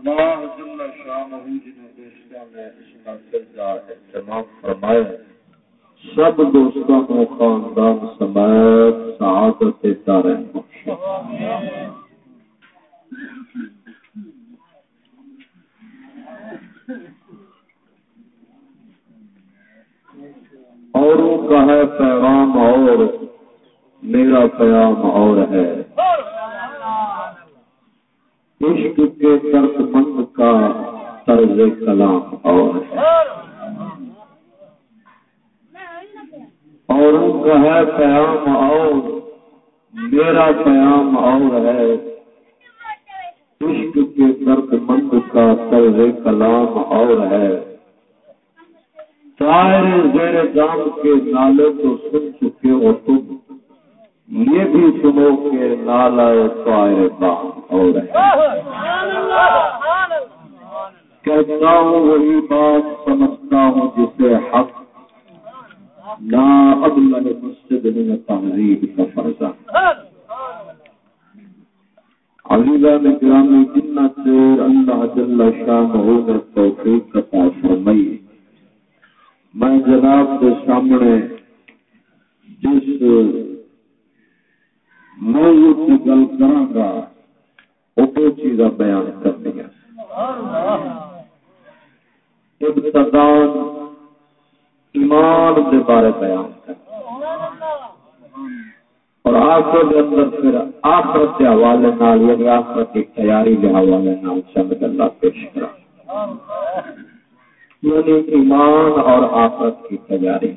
اللہ جل شانہ دوستوں نے اس مرکز کا اہتمام فرمایا سب دوستوں کو خاندان سمیت سعادت تارے بخشا اوروں کا ہے پیغام اور، میرا پیام اور ہے۔ عشق کے درد مند کا طرز کلام اور اور کا ہے پیام اور میرا پیام اور ہے عشق کے درد مند کا طرز کلام اور ہے سارے زیر جام کے نالے تو سن چکے ہو تم یہ بھی سنو کہ نالا طائر بام اور کہتا ہوں وہی بات سمجھتا ہوں جسے حق نہ اب میں مسجد میں تحریر کا فرضہ علیلہ نے گرامی جنہ سے اللہ جل شاہ ہو کر توفیق کا فرمائی. میں جناب کے سامنے جس موضوع کی گل کرا وہ دو چیزاں بیان کرنی ہے۔ ابتدان ایمان کے بارے بیان کر اور آخر کے اندر پھر آخرت کے حوالے نال یعنی آخرت کی تیاری کے حوالے نال چند گلا پیش کرا یعنی ایمان اور آخرت کی تیاری۔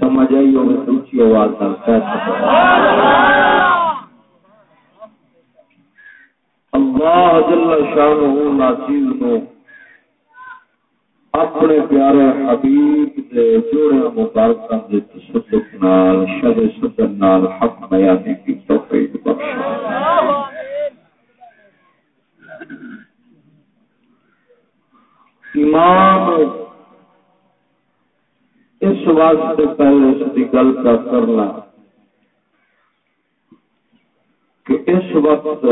سمجھ آئی ہوگی اونچی آواز اللہ جل شان ناچیز نو اپنے پیارے حبیب کے جوڑے مبارک کے تصدق نال شب سدن نال حق بیانی کی توفیق بخش ایمان اس واسطے پہلے اس کی گل کا کرنا کہ اس وقت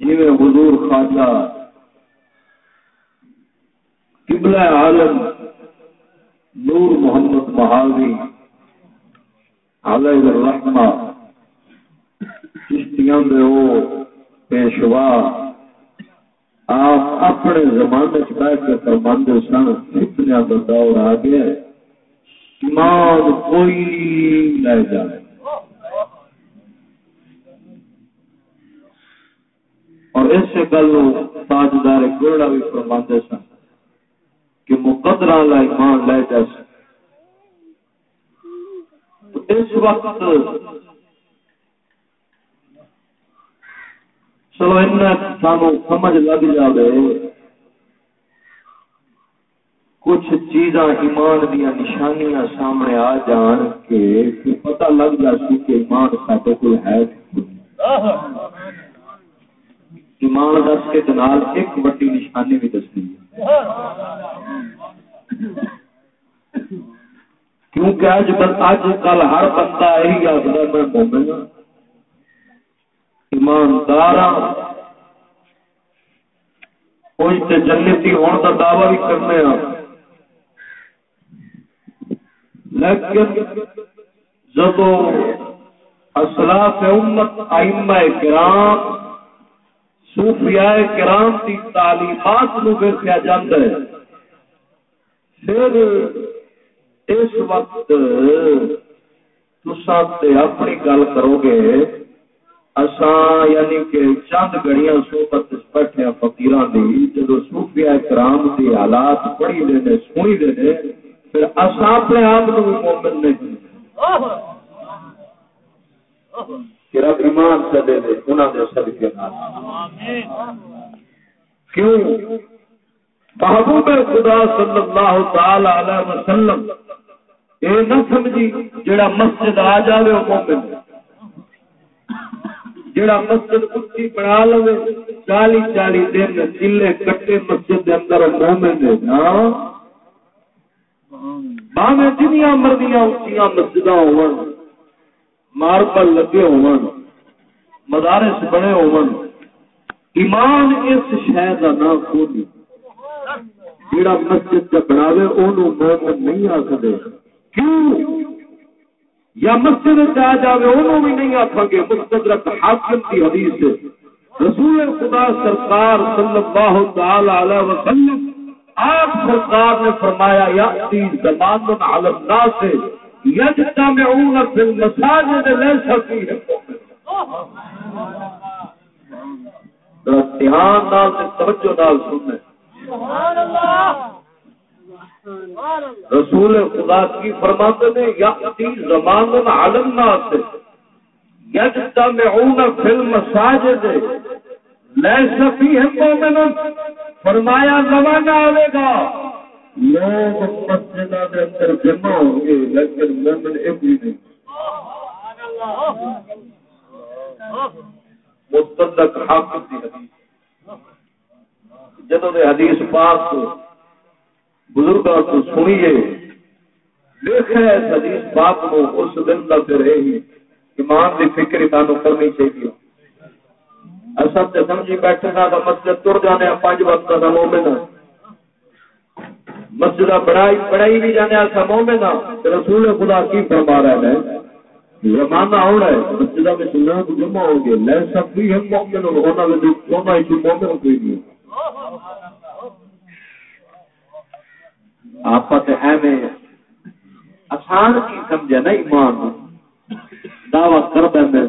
جی حضور خواجہ قبلہ عالم نور محمد مہاوی علیہ الرحمہ چشتیاں دے وہ پیشوا آپ اپنے زمانے بہ کے فرماندے سن فتنیا کا دور آ گیا ایمان کوئی لے جائے اور اس گل تاجدار گوڑا بھی فرماندے سن کہ مقدر والا ایمان لے جا اس وقت چلو سانو سمجھ لگ جائے کچھ چیزاں ایمان دیا نشانیاں سامنے آ جان کے پتہ لگ جاتی کہ ایمان سارے کو ہے ایمان دس کے دنال ایک بڑی نشانی بھی دستی ہے کیونکہ اج اج کل ہر بندہ یہی آخر میں مومن ہاں۔ ایماندار کوئی تے جنتی ہونے کا دعوی بھی کرنے لیکن جب اسلاف امت ائمہ کرام، صوفیاء کرام کی تعلیمات نو ویسیا جاتا ہے؟ پھر اس وقت تسا اپنی گل کرو گے اساں یعنی کہ چند گھڑیاں صحبت بیٹھے فقیراں دی جدو صوفیاء کرام دی حالات پڑھی دے نے، سنی دے نے، پھر اساں اپنے آپ کو مومن نہیں کہ رب ایمان سے دے دے انہاں دے صدقے نال۔ کیوں؟ محبوب خدا صلی اللہ تعالی علیہ وسلم، اے نہ سمجھی جڑا مسجد آ جاوے او مومن ہے۔ جڑا مسجد اچھی بنا لو چالی چالی دن چلے کٹے مسجد کے اندر مومن ہاں؟ باہیں جنیا مرضیاں اچیا مسجد ہو ماربل لگے ہو مدارس بنے ہون۔ ایمان اس شہر کا نہ کھولی۔ جڑا مسجد کا بناوے، اونوں مومن نہیں آ سکے کیوں؟ یا مسجد آ جائے انہوں بھی نہیں آخ گے مستدرک حاکم کی حدیث رسول خدا سرکار صلی اللہ تعالی علیہ وسلم، آپ سرکار نے فرمایا یا زمان علی الناس یجتمعون فی المساجد لیس فیہ دھیان نال توجہ نال سننے سبحان اللہ! رسول خدا کی فرماتے نے یا زمان عالم سے یجتمعون فی المساجد. لیس فیہ مومن فرمایا، زمانہ آئے گا، لوگ مسجد کے اندر جمع ہوں گے، لیکن مومن ایک بھی نہیں۔ مستدق حاکم کی حدیث۔ جدوں نے حدیث پاک کو بزرگوں کو سنیے دیکھے حدیث پاک کو اس دن تک رہے ہی ایمان کی فکر تانوں کرنی چاہیے۔ اصل تے سمجھی بیٹھے نا تو مسجد تر جانے پانچ وقت کا مومن مسجد بڑائی بڑائی بھی جانے ایسا مومن رسول خدا کی فرما رہے ہیں۔ زمانہ ہونا ہے مسجد میں سننا تو جمع ہو گے لے سب بھی ہم مومن ہونا میں ہونا مومن کوئی نہیں۔ آپ آسان کی سمجھے نا ایمان دعوی کر دیں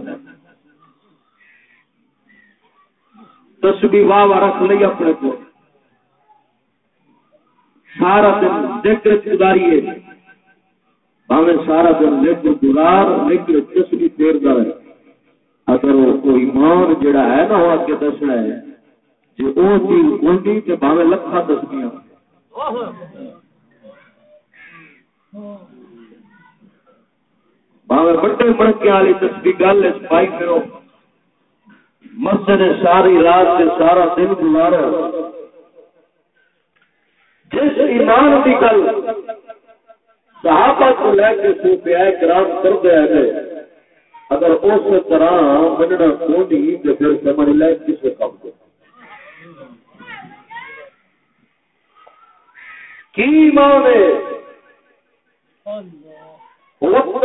تسبی واہ واہ رکھ لی اپنے کو۔ سارا دن ذکر گزاری ہے۔ سارا دن ذکر گزار، ذکر تسبی دیر دار اگر وہ کوئی مان جڑا ہے نا، وہ اگے دسنا ہے۔ جو وہ چیز کھولتی تو باوے لکھا دسیاں باوے بڑے مڑکے والی تسبی گل پائی پھرو مسجد ساری رات سے سارا دن گزارا۔ جس ایمان کی گل صحابہ کو لے کے سوپیا کرام کر دیا گئے اگر اس طرح مننا کھوڑی تو پھر سمجھ لے کسے کم کو۔ کی ایمان ہے؟ وقت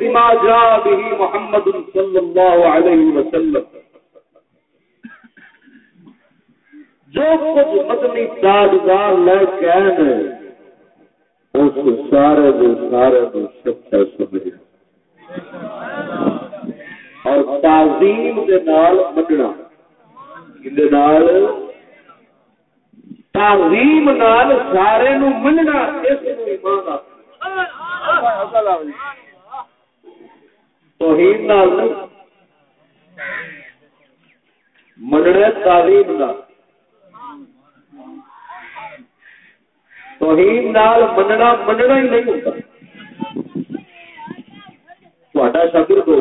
بما جاء به محمد صلی اللہ علیہ وسلم. جو کچھ مدنی تاجدار لے کے آئے اس سارے دے سارے دے سچا سمجھ اور تعظیم دے نال مڈنا دے نال؟ تعظیم نال سارے نو مننا، اس نو ایمان آتا۔ توحید نال مننا تعظیم نال نال مننا مننا ہی نہیں ہوتا۔ تھوڑا شاگرد ہو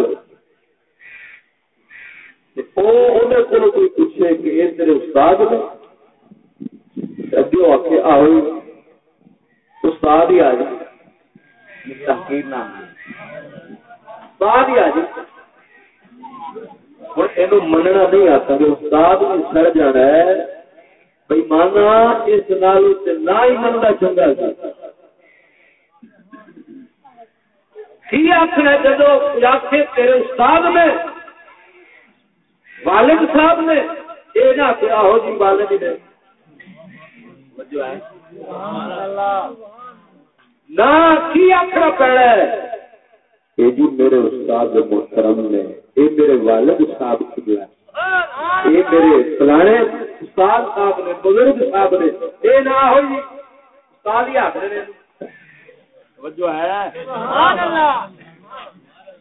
کوئی پوچھے کہ یہ تیرے استاد نے؟ اگے آ کے آؤ استاد ہی آ جائے۔ تحقیر نام استاد ہی آ جائے۔ ہوں یہ مننا نہیں آتا کہ استاد بھی سڑ جانا ہے۔ بھائی مانا اس نال نہ ہی منتا چنگا آخر جدو آخے تیرے استاد میں والد صاحب نے یہ نہ آخر آہو جی والد نے۔ جو ہے نہ کی آخر پڑا یہ جی میرے استاد محترم نے یہ میرے والد صاحب کی یہ میرے فلانے استاد صاحب نے بزرگ صاحب نے یہ نہ ہوئی۔ استاد ہی آخر توجہ ہے؟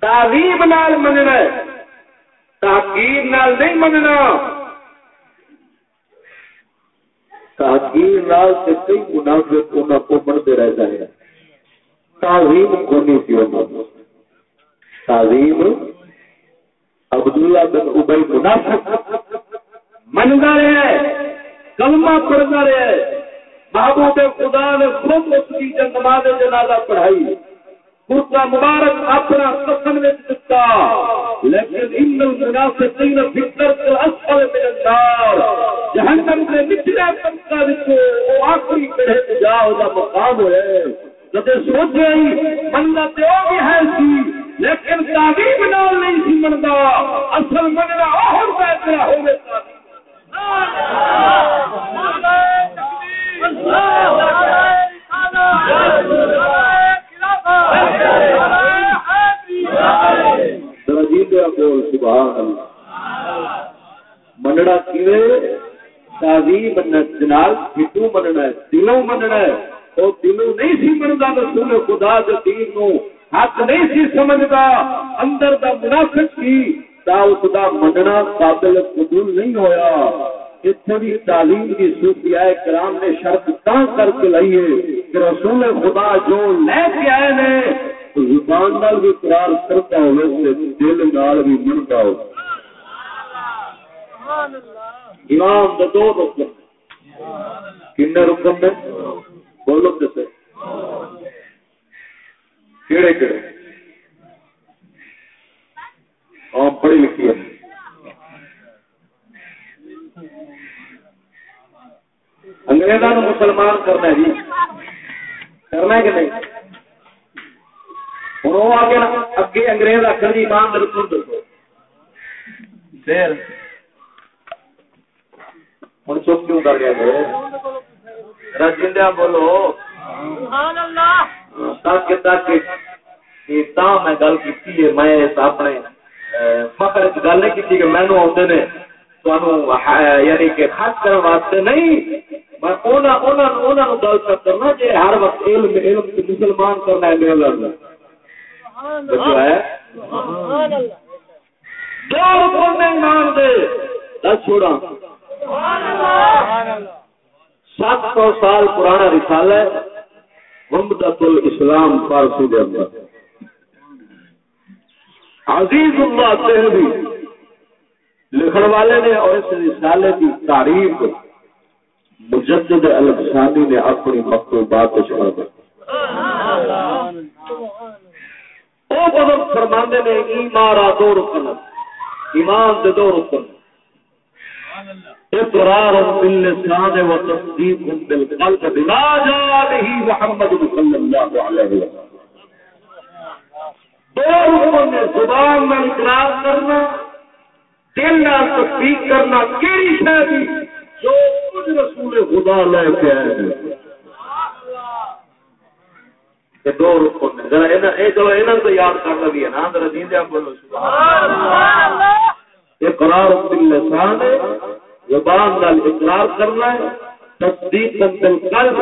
تعظیم نال مننا نال نہیں مننا۔ تاکیر نال سے کئی منافق انہوں کو بڑھتے رہ جائے تعظیم کو نہیں تھی تعظیم عبداللہ بن ابئی منافق۔ منگا رہے کلمہ پڑھتا رہے محبوب خدا نے خود اس کی نماز جنازہ پڑھائی۔ خود کا مبارک اپنا قسم دتا لیکن ان المنافقین فی الدرک الاسفل من النار۔ جہنم کے نچلے طبقہ وچوں او آخری کڑے جا او دا مقام ہوئے۔ جدے سوچے ہی مننا تے او بھی ہے سی، لیکن تعظیم نال نہیں سی مندا اصل مننا اور بہتر ہوے مننا کیوے تعظیم نال پھٹو مننا ہے؟ دلوں مننا ہے؟ او دلوں نہیں سی مندا رسول خدا دین نو حق نہیں سی سمجھتا اندر دا منافق سی تا اس دا مننا قابل قبول نہیں ہویا۔ اتنے بھی تعلیم کی صوفیاء کرام نے شرط تا کر کے لائیے کہ رسول خدا جو لے کے آئے نے زبان نال بھی قرار کرتا ہوئے دل نال بھی منتا ہو۔ امام دو رکن۔ کن رکن نے؟ بولو کسے کہڑے کہڑے ہاں پڑھی لکھی ہے انگریزوں مسلمان کرنا ہے جی۔ کرنا ہے کہ نہیں؟ ہوں وہ آگے اگے انگریز آخر جی ایمان بالکل دسو پھر ہوں چپ کیوں کر گیا رجندیا بولو۔ تاکہ تاکہ میں گل کی میں اپنے فخر گل نہیں کی کہ مینو آتے نے یعنی کہ خرچ کرنے واسطے نہیں میں گل کرنا جی ہر وقت علم علم مسلمان کرنا ہے میرا لڑنا جو ہے؟ دو مان دے۔ دس چھوڑا سات سو سال پرانا رسالہ ہے محمد الاسلام فارسی دے اندر۔ عزیز اللہ تہوی لکھن والے نے اور اس رسالے کی تعریف مجدد الفسانی نے اپنی مکتوبات چھوڑ دی وہ بزرگ فرماندے نے ایمارا دو رکن ایمان دے دو رکن اقرار باللسان وتصديق بالقلب بما جاء به محمد صلى الله عليه وسلم۔ دو رکن میں زبان میں اقرار کرنا، دل نہ تصدیق کرنا، کیڑی شے دی جو کچھ رسول خدا لے کے آئے ہیں۔ یہ دو رکن میں، ذرا انہاں، اے جو انہاں تو یاد کرنا بھی ہے نا، ذرا دین دے بولو سبحان اللہ۔ اقرار باللسان ہے زبان نال اقرار کرنا ہے، تصدیق بالقلب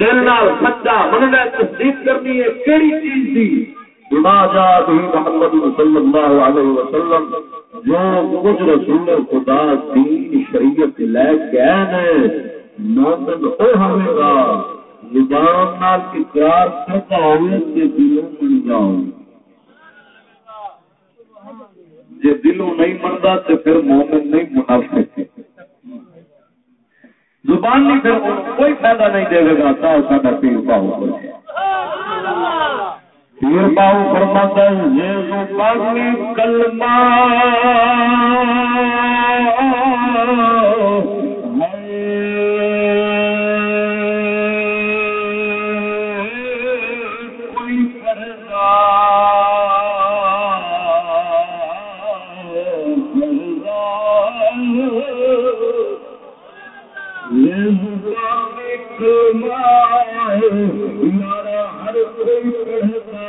دل نال سچا مننا تصدیق کرنی ہے، کیڑی چیز دی؟ بما جاء به محمد صلی اللہ علیہ وسلم، جو کچھ رسول خدا دین شریعت لے کے آئے مومن ہو ہوئے گا۔ زبان نال اقرار کرتا ہوئے کہ دلوں من جاؤ جی دلوں نہیں منتا تو پھر مومن نہیں منافق زبان نہیں پھر کوئی فائدہ نہیں دے گا، تا سا پیر پاؤ پیر پاؤ فرماتا ہے کلمہ۔ ہمارا ہر کوئی پڑھتا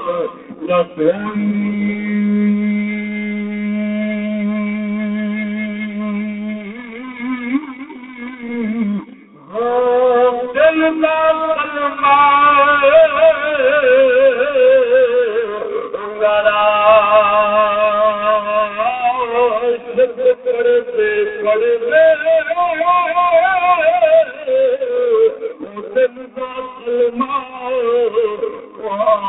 ہے سلمان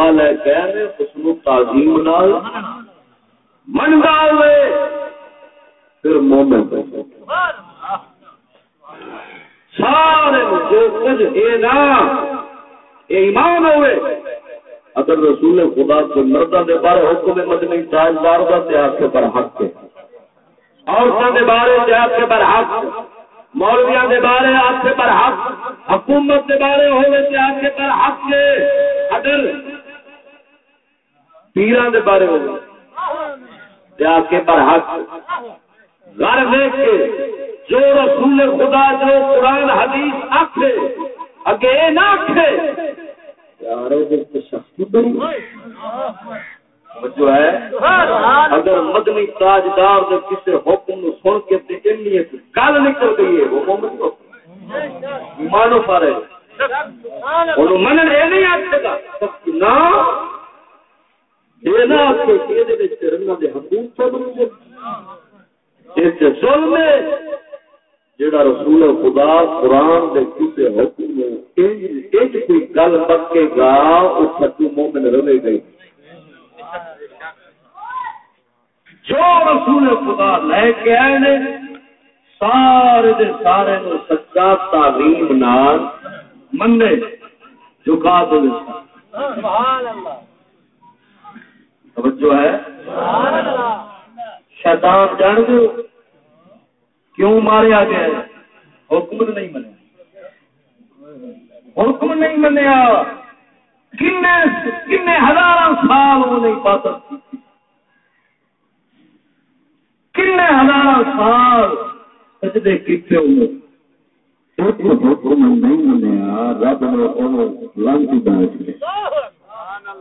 خدا لے کے اس تعظیم منگا ہوئے پھر مومن سارے خدا سے مردہ دے بارے حکم مدنی تاجدار کا تیار کے پر حق ہے۔ عورتوں کے بارے تیار کے پر حق، مولویاں دے بارے آپ پر حق، حکومت دے بارے ہوئے تیار کے پر حق ہے۔ اگر پیران دے بارے ہوگا جا کے حق۔ غر دیکھ کے جو رسول خدا جو قرآن، حدیث آکھے، اگے اے نہ آکھے۔ یارو شخصی بری جو ہے۔ اگر مدنی تاجدار نے کسی حکم سن کے گل نکل گئی ہے، وہ مومن کو مانو پارے انہوں منن اے نہیں آکھے گا۔ رسول خدا قرآن گل پکے گا سچو مومن رہے گئی جو رسول خدا لے کے آئے نے، سارے دے سارے سچا تعلیم نال منے جھکا دے۔ سبحان اللہ۔ توجہ ہے؟ شیطان، جان دو کیوں مارے آ گیا حکم نہیں منیا۔ حکم نہیں منیا۔ کن ہزار سال انہیں عبادت کی کن ہزار سال سجدے کیتے ہوئے حکم نہیں منیا۔ رب نے انہوں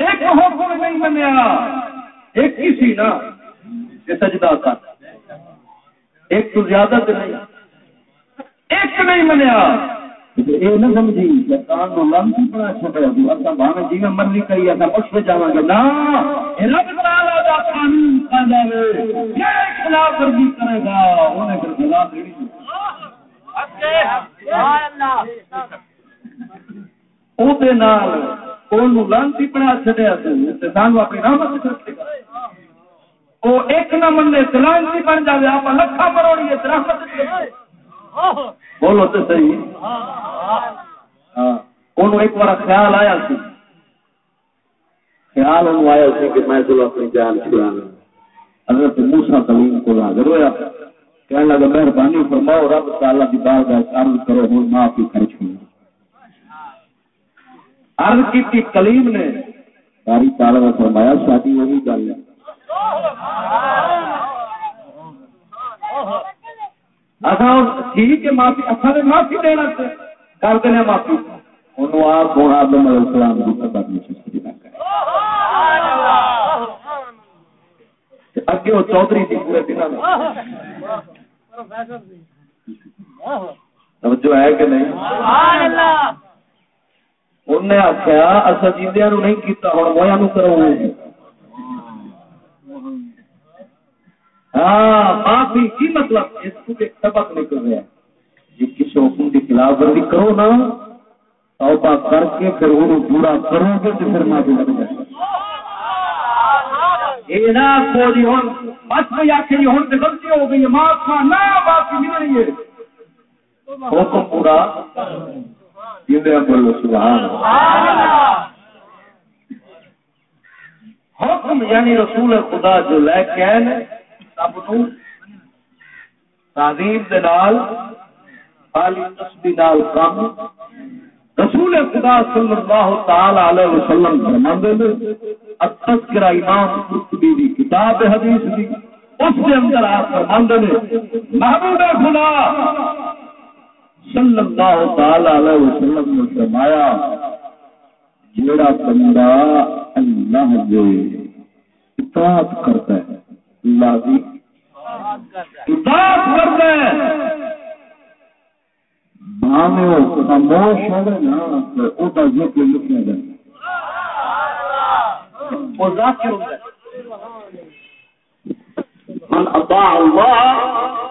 ایک حکم نہیں منیا۔ ایک ہی سی نا؟ سجدہ کا ایک تو زیادہ تو نہیں۔ ایک نہیں منیا۔ جی لانتی بنا چڑیا سانو اپنی رحمت وہ ایک نہ بن جائے آپ لکھا رحمت بولو تو صحیح ہاں ایک بار خیال آیا سی خیال آیا سی کہ میں چلو اپنی جان چھڑانا حضرت موسا کلیم کو حاضر ہوا کہنے لگا مہربانی فرماؤ رب تعالیٰ کی کرو ہوں معافی کر چکی عرض کی کلیم نے۔ ساری تعالی نے فرمایا شادی وہی گل ہے ٹھیک ہے معافی اچھا معافی دینا کر دینا معافی۔ انہوں آپ آدم علیہ السلام کی سبب میں اگے وہ چودھری تھی پورے دن جو ہے کہ نہیں؟ انہیں آخیا اصا جیدیا نو نہیں کیتا ہوں مویا نو کرو۔ ہاں معافی کی مطلب؟ اس کو ایک سبق نکل رہا ہے۔ جی کسی حکم کی خلاف ورزی کرو نا، توبہ کر کے پھر وہ پورا کرو گے تو پھر معافی لگ جائے۔ جی ہوں بس کوئی آخ جی ہوں غلطی ہو گئی معاف نہ معافی مل رہی ہے۔ حکم پورا۔ حکم یعنی رسول خدا جو لے کے آئے سب تعظیم دال عالی تسبی نال کام۔ رسول خدا صلی اللہ تعالی علیہ وسلم فرماندے نے، التذکرہ امام قرطبی دی کتاب حدیث دی، اس کے اندر آپ فرماندے نے، محبوب خدا! صلی اللہ تعالی علیہ وسلم نے فرمایا جیڑا بندہ اللہ کے اطاعت کرتا ہے اللہ کی اطاعت کرتا ہے۔ خاموش ہوگا نا وہ ذکر لکھا جائے من اطاع الله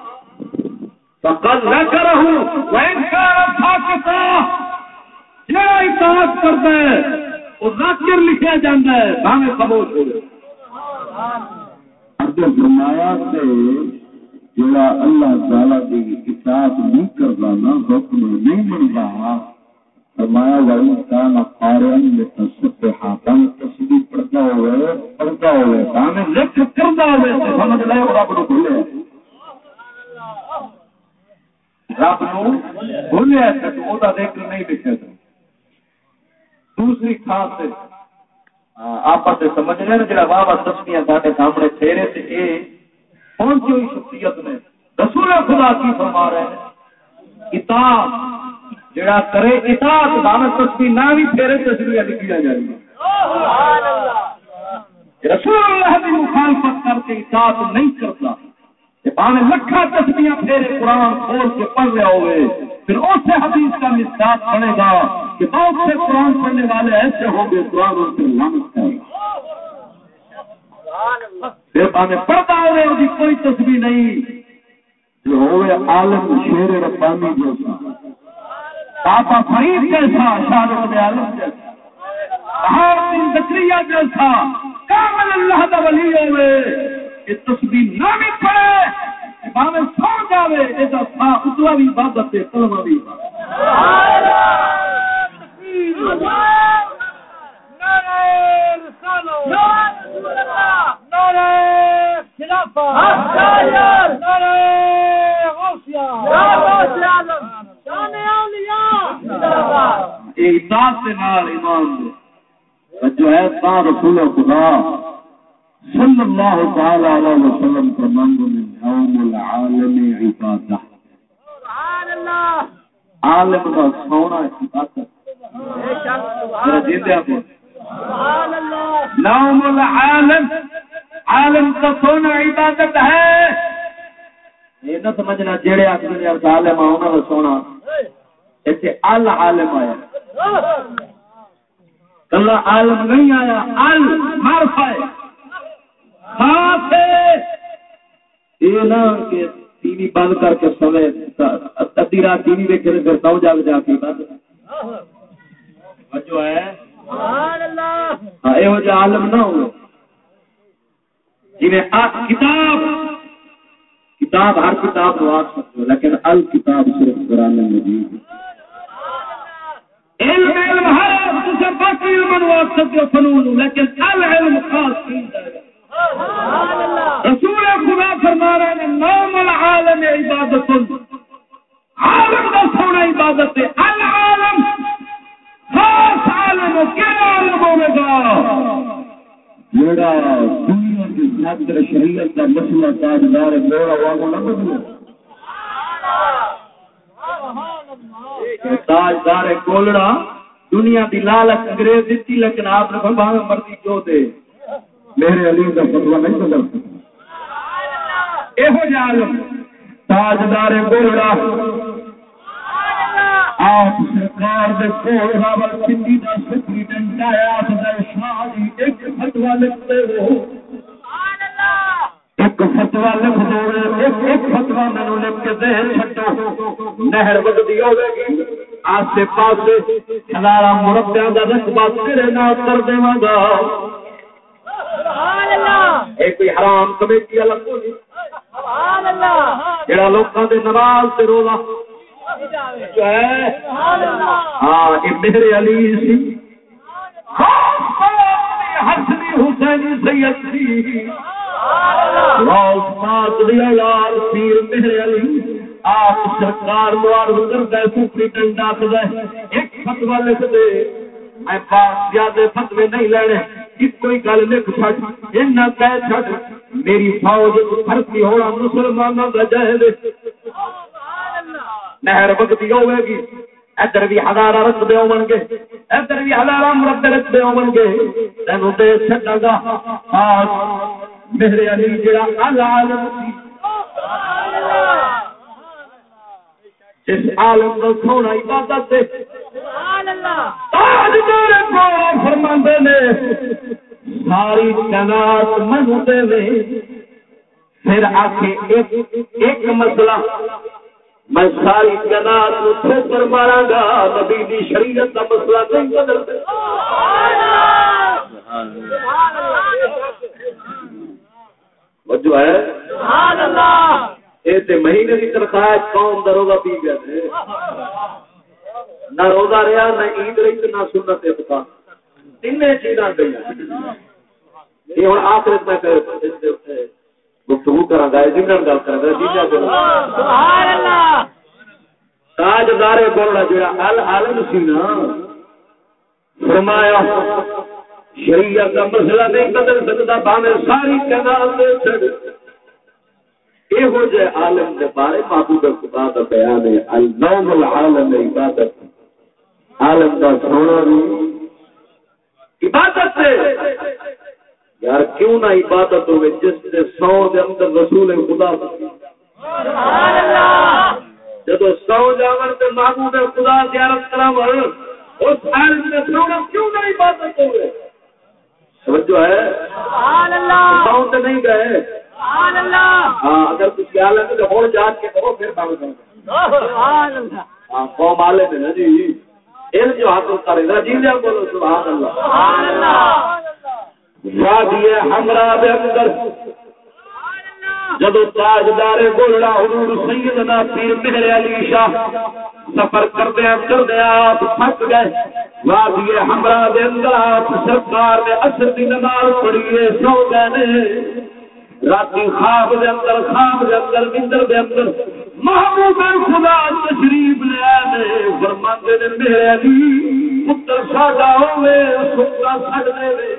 فقد ذكره وان كان فاسقا جو اطاعت کرتا ہے وہ ذاکر لکھا جاتا ہے، بھاوے خاموش ہو گئے فرمایا سے جڑا اللہ تعالی کی اطاعت نہیں کرتا نا، حکم نہیں بنتا فرمایا وہی کان قارن میں تصبح بن تسبیح پڑھتا ہوئے پڑھتا ہوئے کام لکھ کرتا ہوئے سمجھ لے رب نو بھولے۔ رب نو تے دا ذکر نہیں لکھے دوسری خاص سے آپ سمجھ رہے ہیں جڑا واہ واہ تسبیحاں ساڈے سامنے تھیرے تے اے پہنچی ہوئی شخصیت میں۔ رسول خدا کی فرما رہے ہیں کتاب جڑا کرے اطاعت دعوت تصویر نہ بھی پھیرے تصویر لکھی جائے رسول اللہ کی مخالفت کر کے اطاعت نہیں کرتا۔ پانے لکھا تصویر پھیرے قرآن کھول کے پڑھ رہے ہوئے، پھر اس سے حدیث کا مستاق پڑے گا کہ بہت سے قرآن پڑھنے والے ایسے ہوں گے قرآن ان سے لانت کرے گا۔ پڑھتا ہوئے اس کوئی تصویر نہیں۔ جو ہوئے عالم شیر ربانی جیسا۔ پاپا فرید جیسا شارت عالم جیسا۔ ہر دن بکریا جیسا۔ کامل اللہ کا ولی ہوئے۔ یہ تصویر نہ بھی پڑے باوے سو جاوے ایسا تھا اتوا بھی بابت کلمہ بھی جو ہے رسول خدا۔ صلی اللہ تعالی علیہ وسلم کا منگ میں، یوم العالم عبادہ۔ عالم کا سونا عبادت۔ نوم العالم، عالم کا سونا، عبادت ہے۔ یہ نہ سمجھنا جڑے آدمی عالم آنا سونا۔ ایسے ال عالم آیا۔ کلا عالم نہیں آیا، ال معرفہ ہے۔ خاص ہے یہ نہ کہ ٹی وی بند کر کے سوے ادی رات ٹی وی دیکھے پھر سو جاگ جا کے بند۔ جو ہے۔ ہاں عالم نہ ہو جی کتاب۔ کتاب ہر کتاب نواز سکتے ہو لیکن الکتاب صرف قرآن مجید۔ علم علم ہر باقی علم نواز سکتے ہو فنون لیکن العلم خاص رسول خدا فرما رہے ہیں نام العالم عبادت، عالم کا سونا عبادت ہے۔ العالم خاص عالم کیا عالم ہوگا جڑا دنیا کی خاطر شریعت کا مسئلہ تاجدار گوڑا واگو نہ بدلے۔ تاجدار گولڑا، دنیا دی لالچ انگریز دیتی، لیکن آپ نے فرمایا مرضی جو دے۔ میرے علی کا فتوا نہیں بدل سکتا یہ جال جی تاجدار گولڑا، آپ سرکار دے کول راول پنڈی دا سپریٹنڈنٹ آیا تے شاہ جی ایک فتوا لکھتے ہو۔ ایک فتوا لکھ دو ایک ایک فتوا مینوں لکھ کے دے چھٹو نہر وگدی ہوے گی آسے پاسے ہزاراں مربیاں دا رقبہ تیرے نال کر دیواں گا۔ ایک حرام کمیٹی والا کوئی جڑا نماز روزہ ہاں میرے علی سی۔ حسنی حسینی سید سی۔ لال پیر میرے علی۔ آپ سرکار دوار کرتا ہے سپریٹنڈ آخر ایک فتوا لکھ دے۔ میں پاس زیادہ فتوے نہیں لینے۔ کوئی گل لکھ کہہ میری فوج بھرتی ہونا مسلمانوں جہد نہر بگتی ہوے گی۔ ادھر بھی ہزار رقبے ہو گے۔ ادھر بھی ہزار مرد رقبے ہو گے۔ تین دے سکا گا میرے علی، جڑا عالم جس عالم کو سونا عبادت فرماندے نے ساری کائنات منتے نے پھر آ کے ایک مسئلہ۔ میں ساری جنات ٹھوکر مارا گا نبی دی شریعت کا مسئلہ نہیں بدل جو ہے؟ یہ مہینے کی تنخواہ قوم دروگا پی گئے نہ روزہ رہا نہ عید رہی نہ سنت اتفاق تین چیزاں گئی یہ ہوں آخر میں گفتگو کرا گا گل کرا گا تاجدار بولنا جڑا ال عالم سی نا۔ فرمایا شریعت کا مسئلہ نہیں بدل سکتا ساری کائنات یہو جہ عالم کے بارے محبوب خدا کا بیان ہے النوم العالم عبادت۔ عالم کا سونا بھی۔ عبادت ہے۔ یار، کیوں نہ عبادت ہوئے؟ جس نے سو دے اندر رسول خدا جب سو جاور تے محبوب خدا زیارت کرا اس عالم نے سونا کیوں نہ عبادت ہوئے؟ سمجھو ہے؟ سو تے نہیں گئے۔ ہاں اگر کچھ خیال ہے تو ہوں جا کے کرو پھر کام کرو ہاں قوم والے نے نا جی۔ علم جو ہاتھ کرے گا جی بولو سبحان اللہ سبحان اللہ۔ وادی ہمراہ دے اندر۔ جدو تاجدار گولڑا حضور سیدنا پیر میرے علی شاہ سفر کردیا کردیا آپ تھک گئے۔ وادی ہمراہ دے اندر، آپ سرکار نے اثر دی نماز پڑھیے، سو گئے راتی خواب دے اندر، خواب دے اندر، مندر دے اندر۔ محبوب خدا تشریف لے آئے فرماندے نے میرے علی، پتر ساڈا ہوے سکا سڑ دے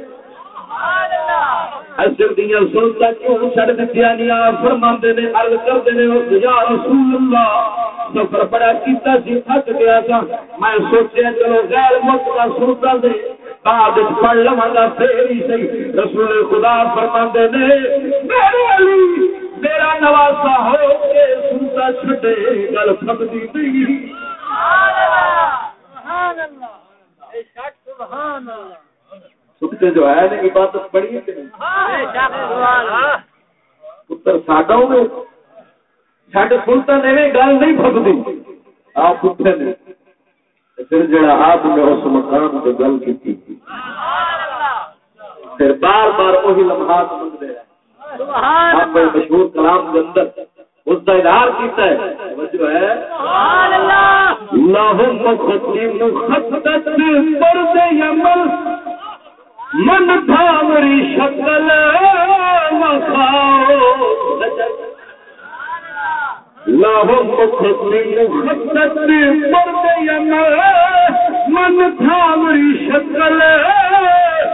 اصل دیا سنتا کیوں چڑ دیا نیا فرماندے نے ارد کرتے نے یا رسول اللہ، سفر بڑا کیتا سی، تھک گیا تھا میں سوچیا، چلو غیر ملک کا سنتا دے، بعد پڑھ لوا گا، پھر ہی صحیح۔ رسول خدا فرماندے نے، میرے علی میرا نواسا ہو کے سنتا چھٹے گل نہیں سبحان اللہ۔ سبحان اللہ۔ سکتے جو ہے نا عبادت بڑی ہے پتر ساڈا سڈے سلطان گل نہیں آپ پوچھے نے۔ پھر جڑا آپ نے اس مقام سے گل کی پھر بار بار وہی لمحات منگتے ہیں۔ آپ مشہور کلام کے اندر اس کا اظہار کیتا ہے. جو ہے من بھاوری شکل لاہو من بھاوری شکل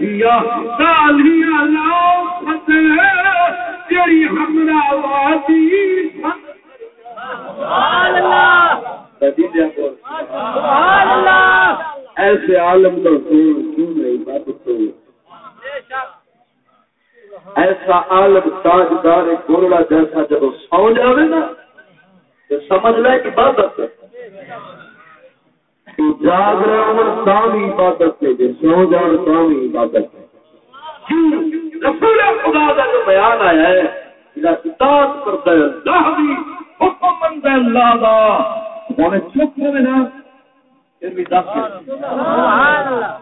مٹھیا کالیاں لاؤ جڑی ہمرا ایسے عالم کا کیوں نہیں بات تو؟ ایسا عالم تاجدار گورڑا جیسا جب سو جائے نا، تو سمجھ لے کہ عبادت جاگ رہا بھی عبادت ہے سو جان بھی عبادت ہے رسول خدا کا جو بیان آیا ہے اطاعت کرتا ہے اللہ بھی حکم مند ہے اللہ دا۔ ہمیں چپ ہوئے نا پھر بھی دس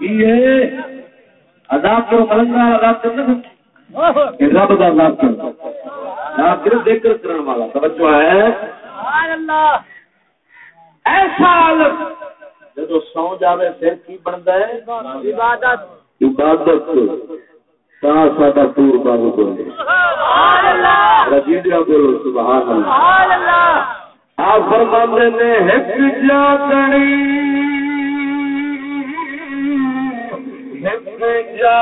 یہ عذاب کو ملنگا عذاب کرنا رب کا عذاب کرنا نہ صرف ذکر کرنے والا توجہ ہے۔ ایسا جب سو جاوے پھر کی بنتا ہے؟ عبادت۔ عبادت۔ ساڈا ٹور بابو بولے رجیڈیا بولو سبحان اللہ۔ آپ فرماندے نے ہک جا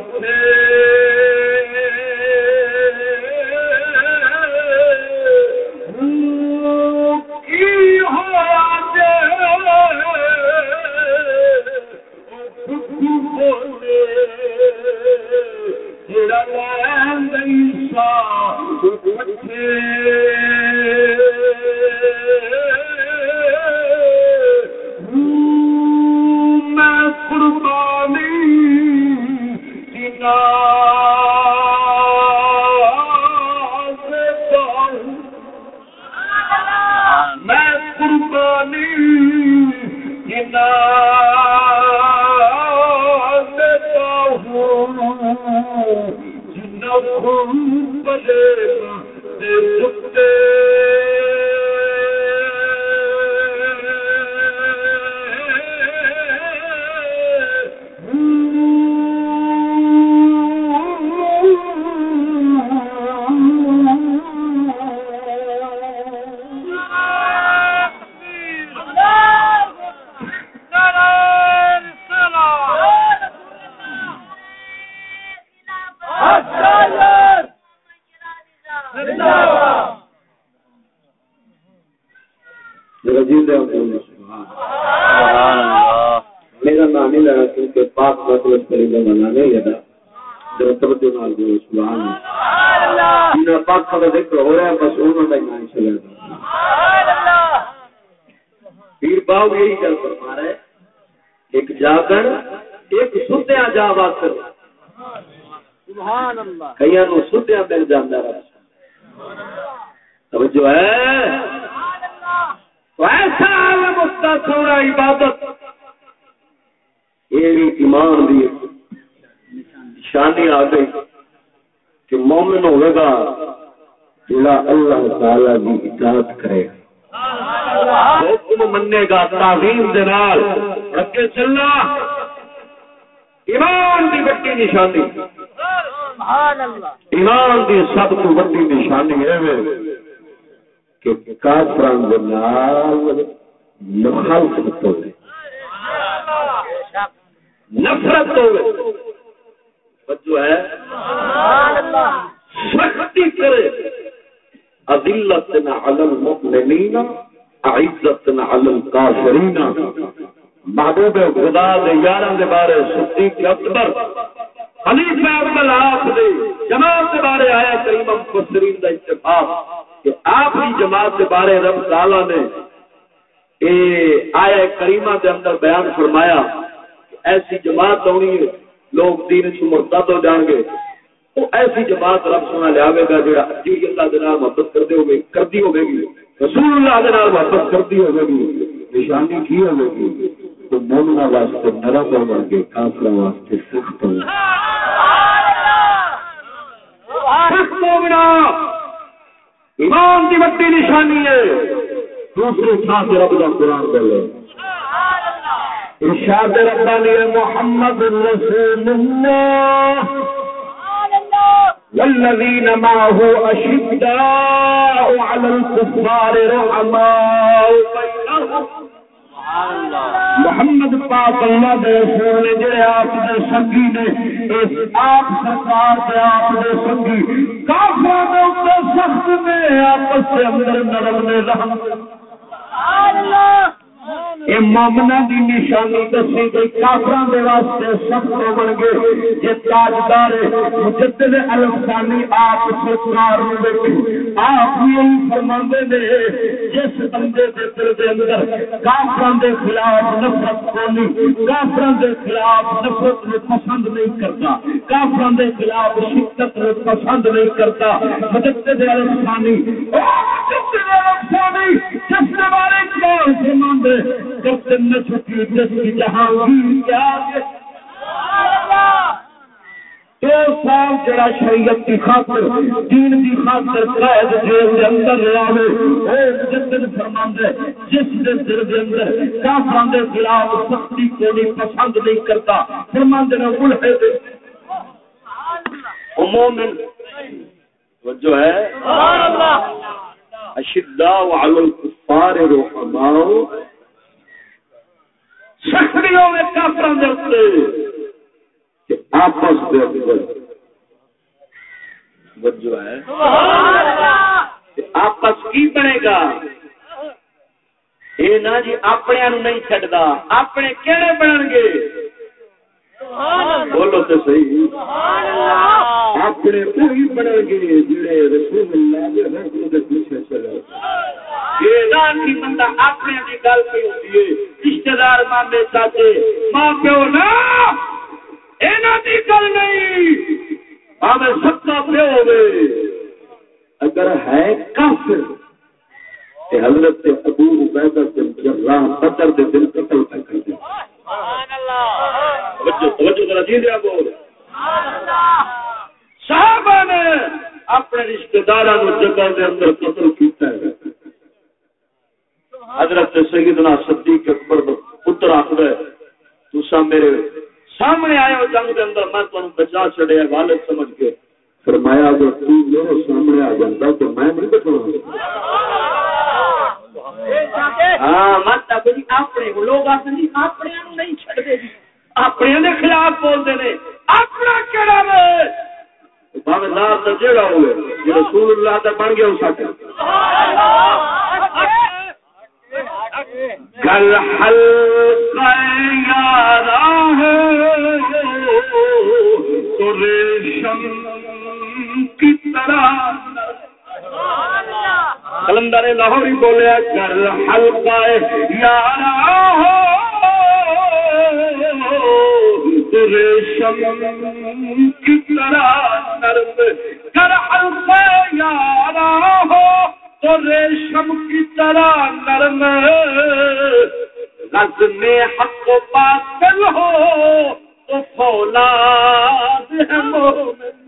تھے نال رکھے چلنا۔ ایمان دی بڑی نشانی۔ ایمان دی سب کو بڑی نشانی ہے کہ کافران دے نال مخالفت ہوئے، نفرت ہوئے۔ جو ہے۔ سختی کرے۔ عدلتنا علی المؤمنین۔ عزت علی الکافرین محبوب خدا دے یاراں دے بارے صدیق اکبر خلیفہ اول آپ دے جماعت دے بارے آیا کریم مفسرین دا اتفاق کہ آپ ہی جماعت دے بارے رب تعالی نے اے آیا کریمہ دے اندر بیان فرمایا کہ ایسی جماعت ہونی ہے، لوگ دین سے مرتد ہو جان گے۔ تو ایسی جماعت رب سونا لیا گا جڑا جی اللہ دے نال محبت کردے ہوے کردی ہوے گی۔ رسول اللہ دے نال محبت کردی ہوے گی نشانی کی ہوے گی تو مومنا واسطے نرم ہو گے کافر واسطے سخت ہو مومنا ایمان کی بڑی نشانی ہے۔ دوسرے تھان سے رب کا قرآن بولے۔ ارشاد ربانی محمد رسول اللہ۔ والذين معه أشداء على الكفار رحماء. بينهم محمد پاک اللہ دے رسول نے جڑے آپ دے سنگی نے، اس آپ سرکار دے آپ دے سنگی کافر دے اوپر سخت نے، آپس سے اندر نرم نے رحم۔ سبحان اللہ! یہ مومنا دی نشانی دسی گئی کافران دے واسطے سخت بن گئے یہ تاجدار مجدد الفانی آپ سرکار آپ یہی فرماندے نے، جس بندے دے دل دے اندر کافران دے خلاف نفرت کونی کافران دے خلاف نفرت میں پسند نہیں کرتا کافران دے خلاف شدت میں پسند نہیں کرتا۔ مجدد الفانی مجدد الفانی جس کے بارے میں فرماندے نہ چھٹی جس کی کیا دو سال جڑا شریعت کی خاطر دین کی خاطر قید جیل کے اندر لاوے اے مجدد فرماندے جس دے دل دے اندر کافراں دے خلاف سختی کو نہیں پسند نہیں کرتا۔ ملحد دے مومن۔ جو ہے۔ سبحان اللہ۔ اشداء علی الکفار رحماء۔ سخریوں میں کہ آپس جو ہے۔ آپس کی بنے گا؟ یہ نہ جی اپنے نہیں چڈتا اپنے کہڑے بن گے؟ بولو تو صحیح. اپنے وہی بن گے جڑے رسول اللہ کے پیچھے چلے. یہ بندہ اپنے کی گل پہ ہوتی ہے. رشتے دار مانے چاچے ماں پیو نا. گل نہیں. ہمیں ستا پیو ہوئے. اگر ہے کافر حضرت ابو عبیدہ بن جراح بدر دے دل قتل کر دے. صحابہ نے اپنے رشتہ نو جگہ دے اندر قتل کیتا ہے۔ حضرت سیدنا صدیق اکبر پتر آخر تسا میرے سامنے آئے ہو جنگ کے اندر میں تمہیں بچا چڑیا والد سمجھ کے۔ فرمایا اگر تو میرے سامنے آ جاتا تو میں نہیں بچا ہاں اپنے لوگ اپنے نہیں جی۔ اپنے خلاف بولتے ہیں اپنا کہڑا بھاوے ہوئے رسول اللہ بن گیا اس ہے، تو ریشم کی طرح کلندر لاہوری بولے کل حلقہ یارا ہو ریشم کی طرح نرم کر حلقہ یارا ہو تو ریشم کی طرح نرم رز میں حق و باطل ہو، تو فولاد ہے مومن۔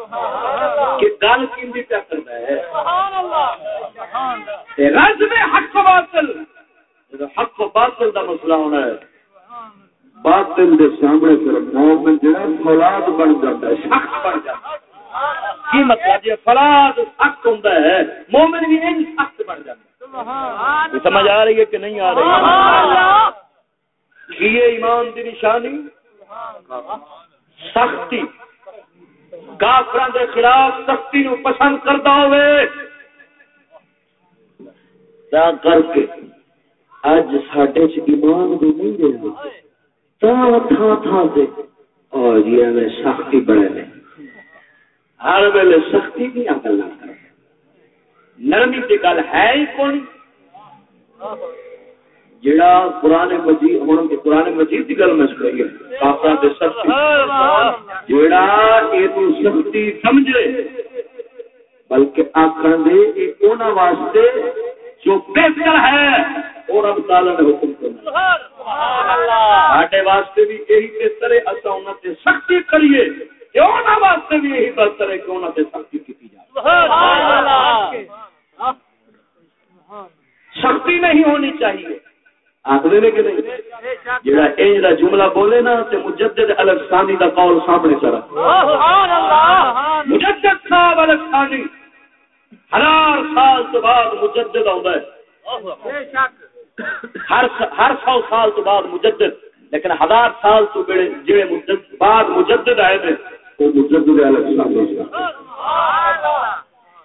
کہ گل کی کرتا ہے؟ میں حق باطل حق باطل کا مسئلہ ہونا ہے باطل دے سامنے پھر مومن جڑا فولاد بن جاتا ہے شخص بن جاتا ہے۔ کی مطلب جی فلاد سخت ہوں مومن بھی نہیں سخت بن جاتا سمجھ آ رہی ہے کہ نہیں آ رہی؟ یہ ایمان دی نشانی سختی کافر کے خلاف سختی نو پسند کرتا ہوئے۔ تا کر کے اج سڈے ایمان بھی نہیں رہا تھان تھان سے اور جی سختی بڑے نے ہر ویلے سختی دیا گلا کر نرمی کی گل ہے ہی کون جڑا قرآن مجید، ہوں، قرآن مجید کی گل میں سنائی ہے کافر دے سختی جڑا یہ تو سختی سمجھے، بلکہ آخر دے انہوں واسطے جو بہتر ہے، اور رب تعالی نے حکم کرنا ساڈے واسطے بھی یہی بہتر ہے اصا انہوں سے سختی کریے واسطے بھی یہی بہتر ہے کہ انہوں سے سختی کی جائے۔ سختی نہیں ہونی چاہیے۔ آخر کہ نہیں؟ جملہ بولے نا مجدد قول سامنے چلا مجدد صاحب ہزار سال تو بعد مجدد ہے۔ ہر سو سال تو بعد مجدد، لیکن ہزار سال تو جڑے بعد مجدد آئے تھے وہ مجدد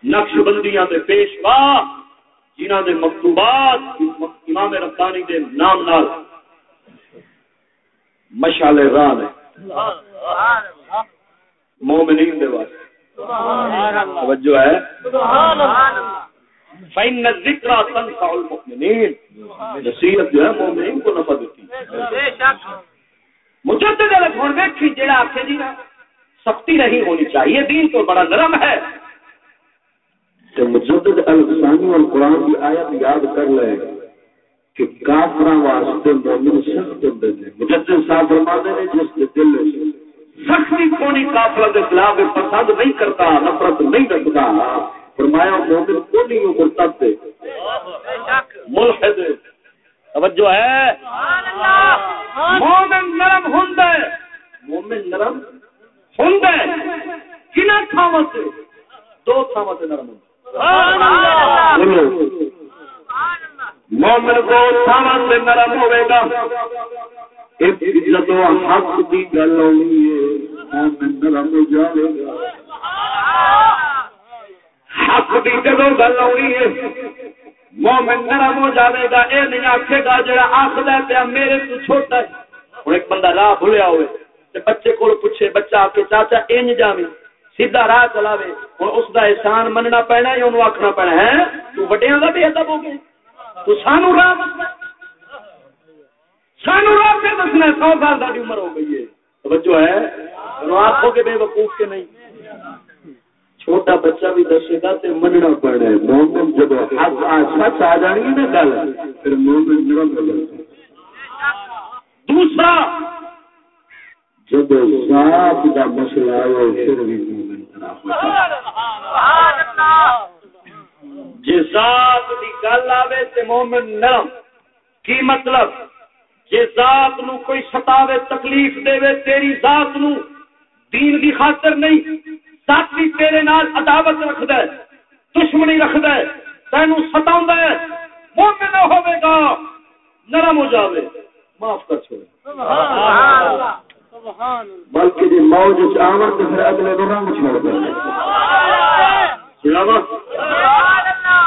نقش بندیاں دے پیشوا جنہ دے مکتوبات امام ربانی دے نام نال مشعل راہ نے مومنین دے واسطے۔ توجہ ہے۔ فإن الذکر تنفع المؤمنین نصیحت جو ہے مومنین کو نفع دیتی مجدد الگ ہون ویکھی جڑا آکھے جی سختی نہیں ہونی چاہیے دین تو بڑا نرم ہے۔ کہ مجدد الفسانی اور قرآن کی آیت یاد کر لے کہ کافر واسطے مومن سخت ہوتے تھے مجدد صاحب فرماتے ہیں جس کے دل سختی کونی کافر کے خلاف پسند نہیں کرتا، نفرت نہیں رکھتا، فرمایا مومن کو نہیں کرتا تھے ملحد۔ توجہ ہے۔ مومن نرم ہوں مومن نرم ہوں کنہ تھاواں سے دو تھاواں سے نرم ہوں مومن کو سامن سے نرم ہوئے گا۔ جدو حق کی گل ہونی ہے۔ مومن نرم ہو جائے گا۔ حق کی جدو گل ہونی ہے۔ مومن نرم ہو جائے گا۔ یہ نہیں آخے گا جا آخر پیا میرے تو چھوٹا ہے۔ ہوں ایک بندہ راہ بھولیا ہوئے۔ بچے کو پوچھے، بچہ آ کے چاچا این جاوی سیدھا راہ چلاوے۔ ہوں اس کا احسان مننا پینا یا انہوں آخنا پینا ہے، تو وڈیا کا بے ادب ہو گیا تو سانو راہ سانو راہ پہ دسنا سو سال ساری عمر ہو گئی ہے۔ توجہ ہے آخو گے بے وقوف کے نہیں۔ چھوٹا بچہ بھی دسے گا تو مننا پڑنا ہے۔ مومن جب سچ آ جانی ہے نا گل، پھر مومن نرم ہو جاتا دوسرا، جب ذات کا مسئلہ آئے، پھر بھی جی ذات کی گل آئے تو مومن نرم کی مطلب؟ جی ذات نو کوئی ستاوے تکلیف دے وے تیری ذات نو دین کی خاطر نہیں، ذات بھی تیرے نال عداوت رکھد دشمنی رکھد تینوں ستا مومن نہ ہوے گا، نرم ہو جاوے۔ معاف کر چھوڑے سبحان اللہ۔ بلکہ جی موج چاول تو پھر اگلے کو رنگ چھوڑ دیں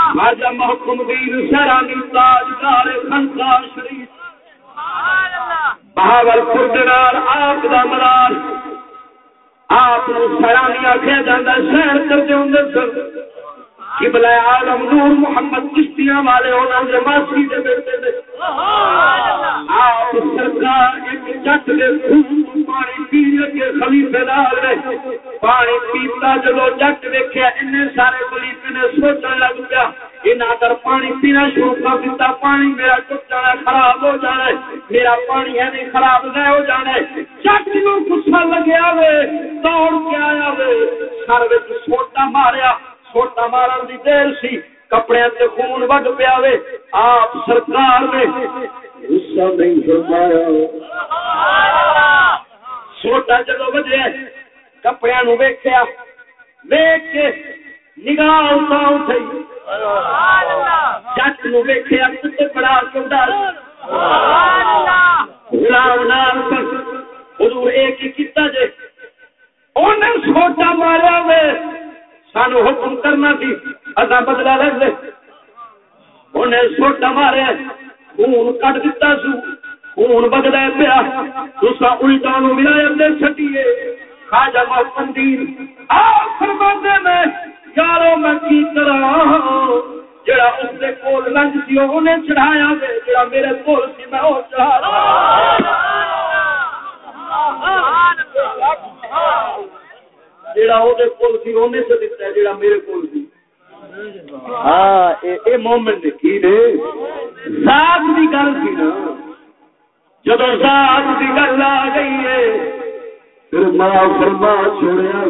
خواجہ محکم دین شرانی تاجدار خنقا شریف. بہاول آپ دا مرار آپ سرانی آخیا جاتا سیر کرتے ہوں سر. قبلہ عالم نور محمد چشتیاں والے ہونا دے ماسی دے بیٹے دے۔ آپ سرکار ایک جٹ دے خون پانی پینے کے خلیفے دار رہے پانی پیتا جدو جٹ ویکیا این سارے خلیفے نے سوچن لگ پیا ان اگر پانی پینا شروع کر دیتا پانی میرا ٹوٹ جانا خراب ہو جانا ہے میرا پانی ہے نہیں خراب نہ ہو جانا ہے۔ جٹ نو گسا لگیا وے دوڑ کے آیا وے سر وچ سوٹا ماریا۔ سوٹا مارن دی دیر سی کپڑے تے خون وگ پیا وے آپ سرکار نے غصہ نہیں فرمایا سوٹا جدو بجے کپڑے نو ویکیا ویک کے نگاہ اٹھا اٹھائی جٹ نو ویکیا کتے بڑا چوڑا غلام نال پر حضور ایک ہی کیتا جے اونے سوٹا ماریا وے سانو حکم کرنا سی، اساں بدلا لگ دے اونے سوٹا ماریا خون کٹ دتا سو، خون بدلا پیا۔ تسا الٹا نو ولایت دے چھٹیے خواجہ محمدین آپ فرماتے میں یارو میں کی طرح جڑا اس نے کول لنگ سی انہیں چڑھایا وے، جڑا میرے کول سی، میں وہ چڑھا ہاں۔ سبحان اللہ سبحان اللہ۔ کول سی ہے میرے کول سی۔ ہاں اے مومن نے کی نے؟ ذات دی گل سی نا۔ جدو ذات دی گل آ گئی ہے فرما چھوڑیا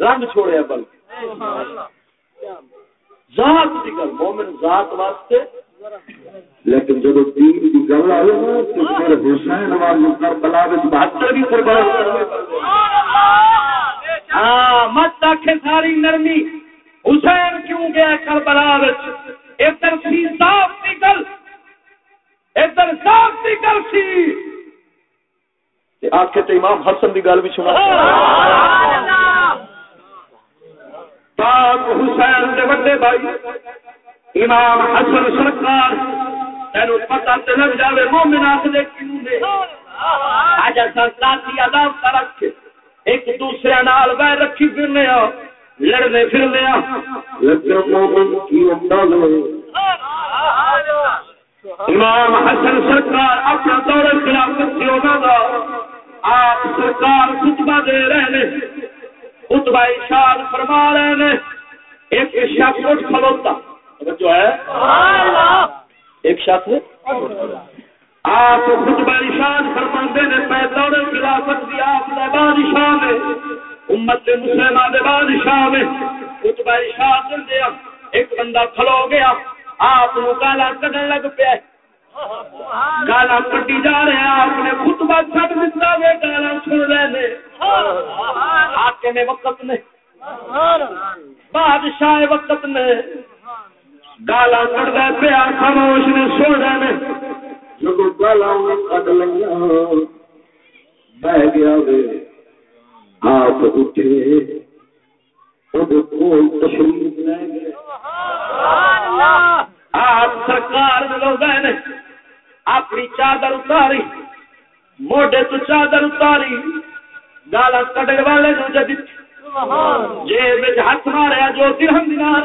رنگ چھوڑیا بل ذات کی گل مومن ذات واسطے۔ لیکن جب دین کی گل آئے تو پھر حسین والوں کر بلا بہتر بھی قربان ہاں مت آخ ساری نرمی۔ حسین کیوں گیا کر بلا ادھر سی صاف گل۔ ادھر صاف گل سی۔ آخے تو امام حسن کی گل بھی سنا۔ پاک حسین دے وڈے بھائی امام حسن سرکار۔ تینو پتا تے لگ جاوے مومن آخر کیوں دے اج اساں ذاتی عذاب ایک دوسرے نال وے رکھی پھرنے ہاں لڑنے پھرنے لیکن مومن کی انداز امام حسن سرکار اپنا دور خلافت سے ہونا دا آپ سرکار خطبہ دے رہے ہیں خطبہ اشار فرما رہے ہیں ایک شخص اٹھ کھلوتا۔ جو ہے۔ شخص؟ آپ خطبہ اشار فرما دے پہ دور خلافت دی، آپ دا بادشاہ میں امت مسلمہ دے بادشاہ میں خطبہ اشار دیا۔ ایک بندہ کھلو گیا، آپ نو گالا کڈن لگ پیا۔ گالا کٹی جا رہے ہیں، آپ نے خطبہ چھٹ دتا وے، گالا سن رہے نے۔ آکے میں وقت نے، بادشاہ وقت نے۔ گالا کٹ دے پیا خاموش نے سن رہے نے۔ جب گالا کٹ لگا بہ گیا آپ اٹھے تشریف لے گئے۔ آپ سرکار نے اپنی چادر اتاری موڈے تو چادر اتاری گالا کٹے والے جیب ہاتھ ماریا جو درہم دینار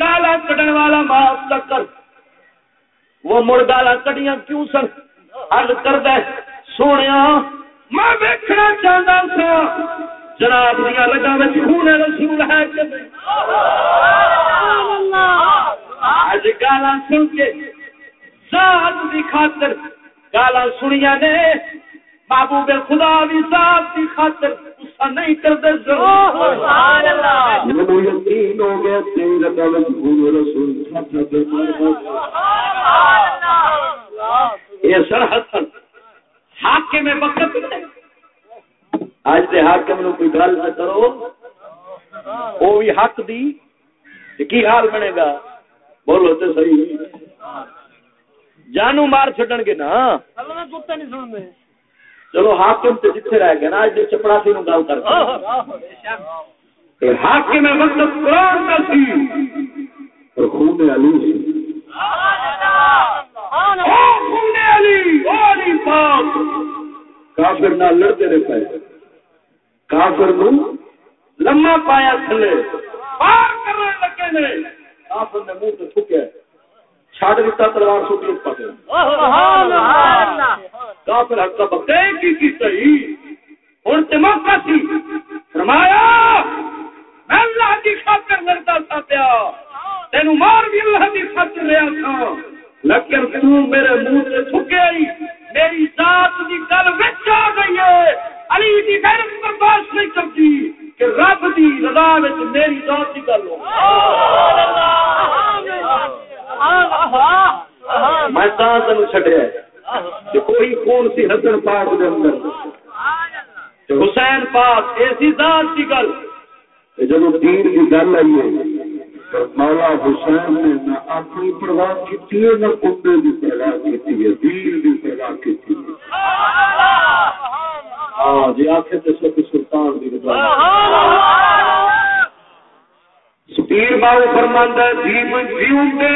گالا کٹن والا معاف کر۔ وہ مڑ گالا کٹیاں کیوں سن؟ ارد کر دے۔ سونے میں ویکنا چاہتا سا۔ جناب دیا لگا میں خون رسول ہے اج گالا سن کے ذات کی خاطر گالا سنیا نے بابو بے خدا بھی ذات کی خاطر غصہ نہیں کرتے یہ سر حسن۔ حاکم میں وقت اج دے حاکم نو کوئی گل نہ کرو۔ بھی حق دی۔ کی حال بنے گا؟ بولو تو صحیح۔ جانو مار چڈن گے نا۔ چلو ہاکم تو جتنے رہ گئے نا اج چپڑا سی نو گل کر تے مطلب قرآن سی خون علی خون علی علی پاک کافر رہے کافر نو پایا تھلے پار کرنے لگے نے کافر نے منہ تھکے تلوار سوٹی اس کافر حق کا بکتے کی کی صحیح فرمایا میں اللہ خاطر تھا پیا۔ مار بھی اللہ خاطر تھا۔ لیکن تو میرے منہ ہاں جی آخر سلطان کی رضا پیر بابو فرماندہ جیو جیوتے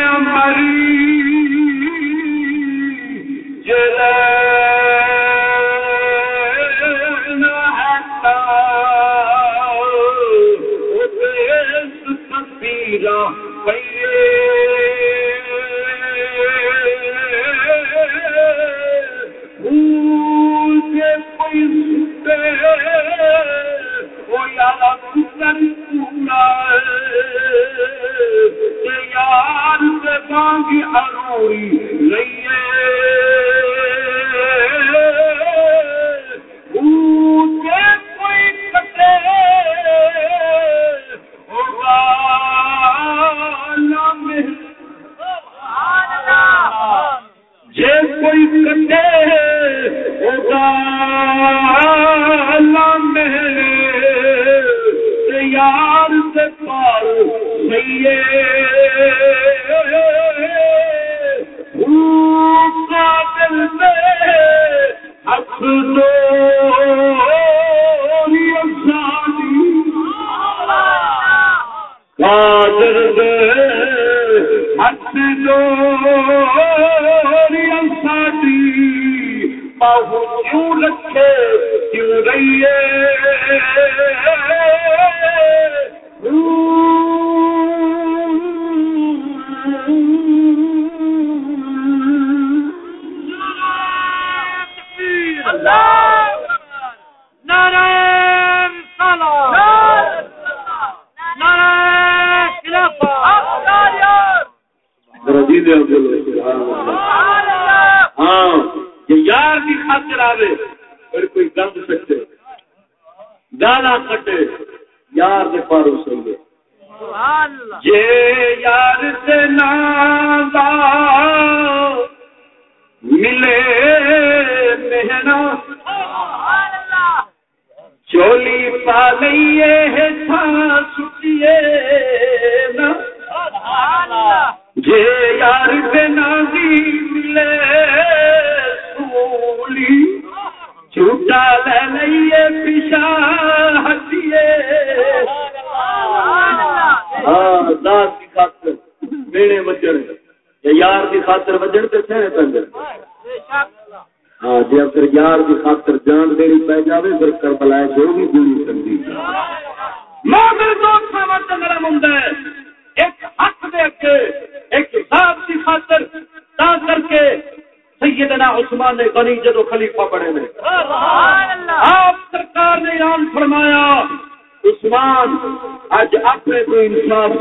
انصاف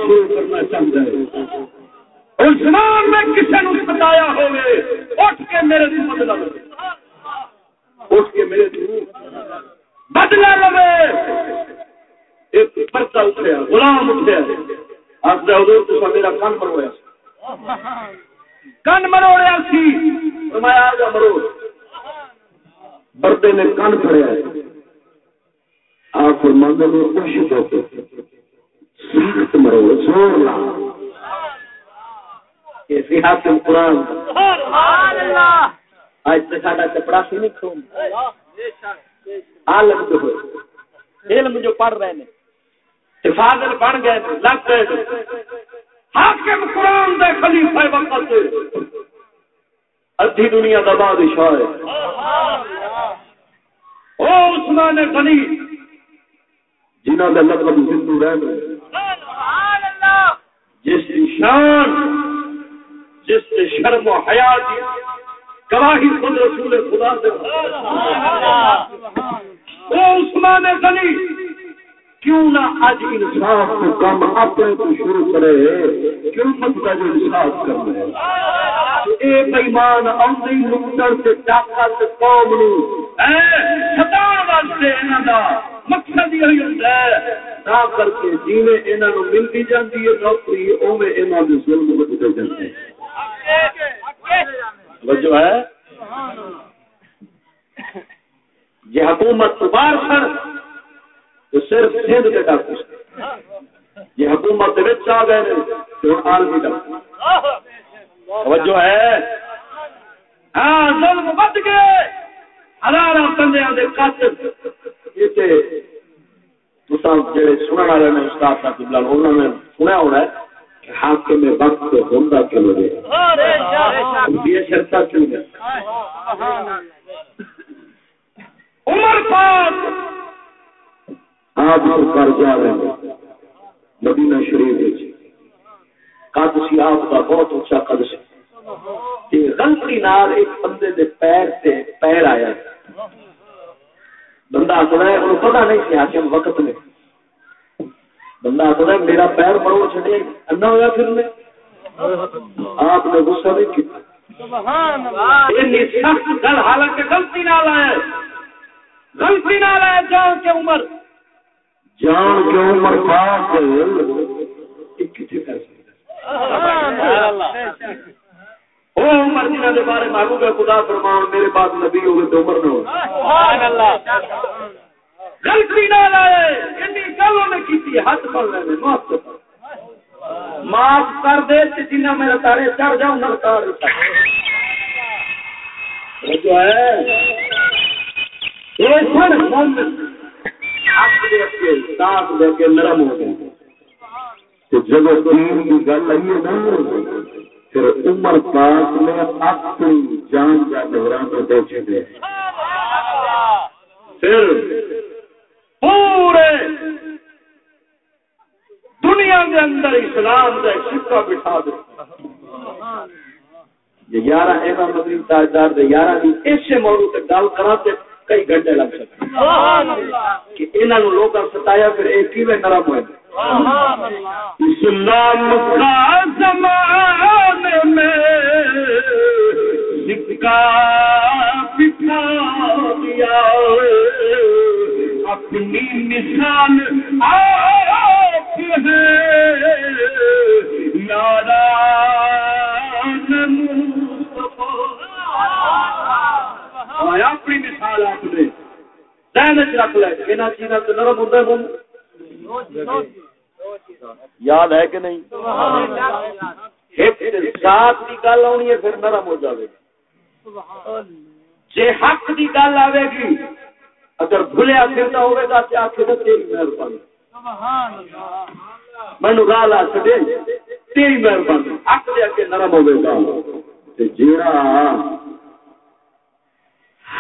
کا او عثمان غنی جنہ کا لقب ہندو رہ گئے جس کی شان، جس سے شرم و حیات گواہی خود رسول خدا سے وہ عثمان غنی، کیوں نہ اج انصاف کو کم اپنے کو شروع کرے، کیوں مت کا جو انصاف کر رہے اے بےمان آدھی لوٹر سے طاقت قوم نو۔ ستان واسطے انہاں دا مقصد یہ ہوتا ہے۔ تا کر کے جیویں انہاں نو ملتی جاندی ہے، نوکری، اوویں انہاں دے ظلم ودتے جاندے جو ہے۔ یہ حکومت دوبار پر تو صرف سندھ کے ڈاکو یہ حکومت آ گئے تو عالمی ڈاکو جو ہے؟ ہاں ظلم بد گئے۔ ہزار بندے دے قاتل۔ یہ جڑے سننے والے نے استاد صاحب جی انہوں نے سنیا ہونا ہے حاکم وقت ہوندہ کے لگے یہ شرطہ کیوں ہے؟ عمر پاک۔ آپ سرکار جا رہے ہیں۔ مدینہ شریف۔ قد سی آپ کا بہت اچھا قد سی غلطی نال ایک بندے دے پیر سے پیر آیا۔ بندہ آتا ہے انہوں پتہ نہیں سی حاکم وقت میں بندہ آتا ہے میرا پیر مروڑ چھڑے انا ہوا پھر میں۔ آپ نے غصہ نہیں کیا سخت گل حالانکہ غلطی نہ لائے غلطی نہ لائے جان کے عمر۔ جان کے عمر پاک۔ کسی کر او عمر جنہ دے بارے معلوم ہے خدا فرمان میرے بعد نبی ہوئے تو عمر نہ ہو غلطی نہ لائے اتنی گلوں نے کی ہاتھ پڑ رہے معاف معاف کر دے جنہیں میرے تارے چڑھ جاؤں نہ تار جو ہے نرم ہو گئے جب تین کی گل آئی ہے نا، پھر عمر پاک نے اپنی جان کا دوران پہنچے گئے پھر پورے دنیا کے اندر اسلام کا سکا بٹھا دیا یارہ ایمان مدری تاجدار دے یارہ دی ایسے موضوع تے گل کرا تے کئی گھنٹے لگ سکتے کہ ستایا، پھر ایک کیویں نرم ہوئے؟ اسلام کا زمانے میں سکا بٹھا دیا اپنی مثال آپ نارا اپنی مثال آپ نے؟ دہن چ رکھ لے یہاں چیزوں سے نرم ہوتا ہے یاد ہے کہ نہیں؟ ساتھ کی گل آنی ہے، پھر نرم ہو جائے جی حق کی گل آئے گی، اگر بھولیا پھرتا ہوئے گا تو آخر تیری مہربانی۔ مینو گال آ سکے تیری مہربانی۔ اک دے کے نرم ہوئے گا۔ جیڑا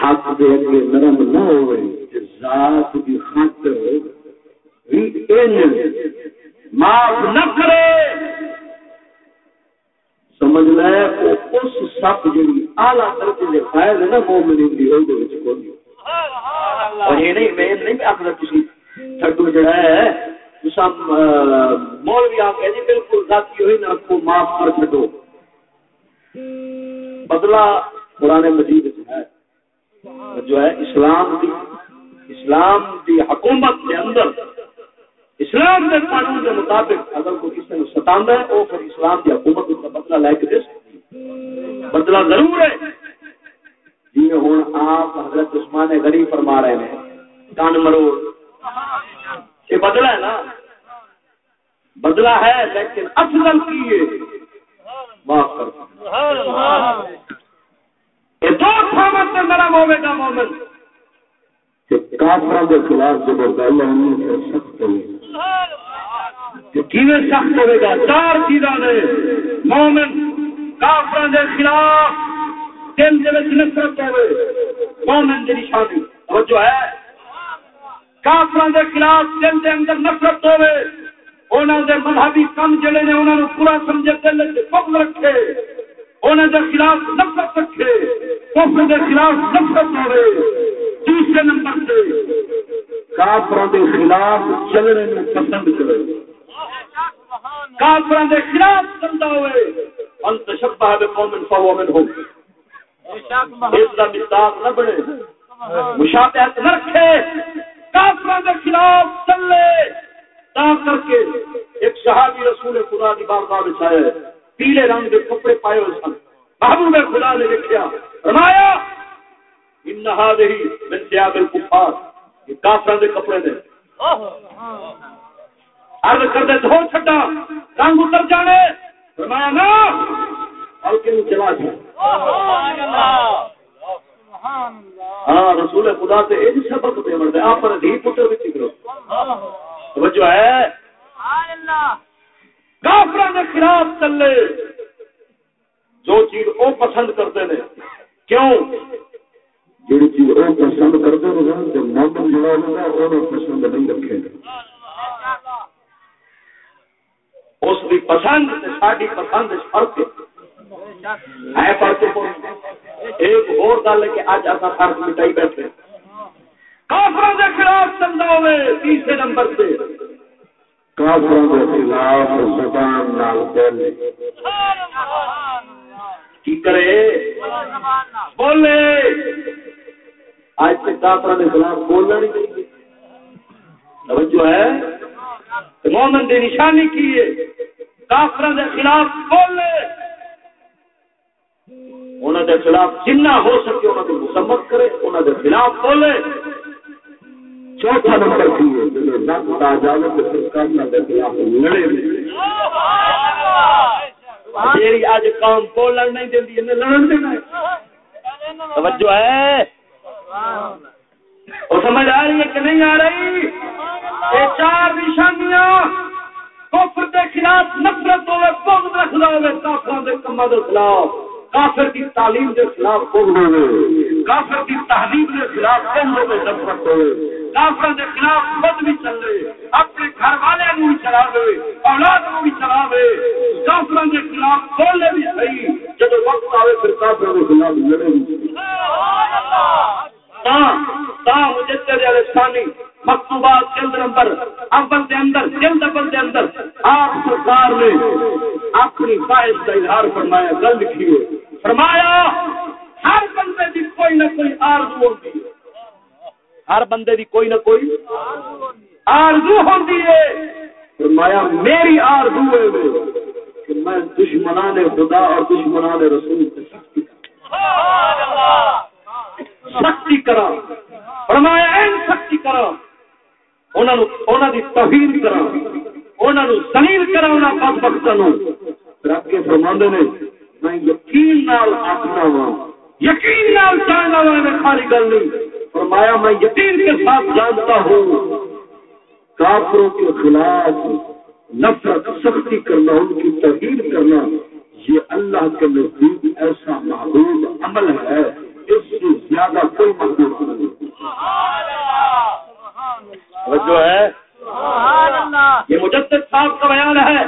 حق دے کے نرم نہ ہوئے ذات کی خاطر بھی معاف نہ کرے۔ سمجھ لے اس سب جی آلہ درجے کے فائدے نہ مومنی دی ہو دے وچ کوئی۔ اور یہ نہیں، میں نہیں آخر کسی تھڈو جڑا ہے مولوی آ کے جی بالکل ذاتی ہوئی نہ کو معاف کر چڈو بدلا قرآن مجید ہے۔ جو ہے اسلام دی اسلام دی حکومت کے اندر، اسلام کے قانون کے مطابق اگر کوئی کسی نے ستانا ہے، وہ پھر اسلام کی حکومت اس کا بدلا لے کے دے سکتی بدلا ضرور ہے۔ جی ہوں آپ حضرت عثمان غریب فرما رہے ہیں۔ کان مروڑ یہ بدلا ہے نا۔ بدلا ہے، لیکن افضل کی معاف کر۔ یہ دو نرم ہوے گا مومن کافر کے خلاف جب گل آنی سخت ہوئی سخت ہوئے گا؟ چار چیزاں نے مومن کافر کے خلاف دل دے نفرت ہوئے۔ مومن کی نشانی اور جو ہے۔ کافر کے خلاف دل دے اندر نفرت ہوئے۔ انہوں دے مذہبی کم جڑے نے انہوں نے پورا سمجھے دل رکھے۔ انہوں دے خلاف نفرت رکھے، کفر دے خلاف نفرت ہوئے دوسرے نمبر سے کافروں دے خلاف چلنے میں پسند کرے۔ کافروں دے خلاف چلتا ہوئے انت شبہ بے قومن فہو من ہو۔ اس کا مستاق نہ بنے۔ مشابہت نہ رکھے کافروں دے خلاف چلے۔ تا کر کے ایک صحابی رسول خدا کی بارگاہ میں آئے۔ پیلے رنگ کے کپڑے پائے ہوئے سن۔ محبوب خدا نے لکھیا، فرمایا، ان هذه من ثياب الكفار یہ کافروں کے کپڑے نے عرض کر دے دھو چھٹا رنگ اتر جانے. فرمایا نا بلکہ چلا جائے ہاں رسول خدا سے یہ سبق دے۔ مرد آپ پر دھی پتر بھی کرو توجہ ہے۔ اللہ کافر کے خلاف چلے۔ جو چیز وہ پسند کرتے ہیں کیوں؟ جی چیز وہ پسند کرتے ہیں تو مومن جڑا ہوگا وہ پسند نہیں رکھے گا۔ اس کی پسند ساری پسند فرق ہے۔ فرق ایک اور گل ہے کہ اج اصا فرق مٹائی بیٹھے۔ کافروں کے خلاف چلتا ہوئے تیسرے نمبر سے کافروں کے خلاف زبان نال بولے۔ کی کرے بولے آج سے کافروں کے خلاف بولنا نہیں چاہیے۔ توجہ ہے؟ مومن کی نشانی کی ہے؟ کافروں کے خلاف بولے۔ انہوں کے خلاف جنہ ہو سکے انہوں کی مسمت کرے انہوں کے خلاف بولے۔ چوتھا نمبر کی میری اج قوم بولن نہیں دینی لڑن دینا توجہ ہے۔ وہ سمجھ آ رہی ہے کہ نہیں آ رہی؟ یہ چار نشانیاں کفر کے خلاف نفرت ہوئے، بغض رکھنا ہوئے کافروں کے کما کے خلاف، کافر کی تعلیم کے خلاف بغض ہوئے، کافر کی تحریم کے خلاف بغض ہوئے، نفرت ہوئے۔ کافر کے خلاف خود بھی چل رہے اپنے گھر والے بھی چلا اولاد کو بھی چلا کافر کے خلاف بولنے بھی صحیح جب وقت آئے پھر کافر کے خلاف لڑے ہاں، ہاں، مکتوبات جلد نمبر، اول کے اندر، جلد اول کے اندر آپ سرکار نے اپنی خواہش کا اظہار فرمایا، گل لکھی فرمایا، ہر بندے کی کوئی نہ کوئی آرزو ہوتی ہے۔ ہر بندے دی کوئی نہ کوئی آرزو ہوتی ہے۔ فرمایا، میری آرزو ہے کہ میں دشمنان خدا اور دشمنان رسول سے سختی سختی کرا فرمایا، این سختی کرا انہوں دی توہین کرا انہوں نے زلیل کرا انہوں پس بختنوں رب کے فرماندے نے، میں یقین نال آخنا ہوں یقین نال جاننا ہوں میں خالی گل نہیں۔ فرمایا، میں یقین کے ساتھ جانتا ہوں کافروں کے خلاف نفرت سختی کرنا، ان کی تحریر کرنا، یہ اللہ کے نزدیک ایسا محبوب عمل ہے، اس سے زیادہ کوئی محبوب نہیں جو ہے؟ یہ مجدد صاحب کا بیان ہے۔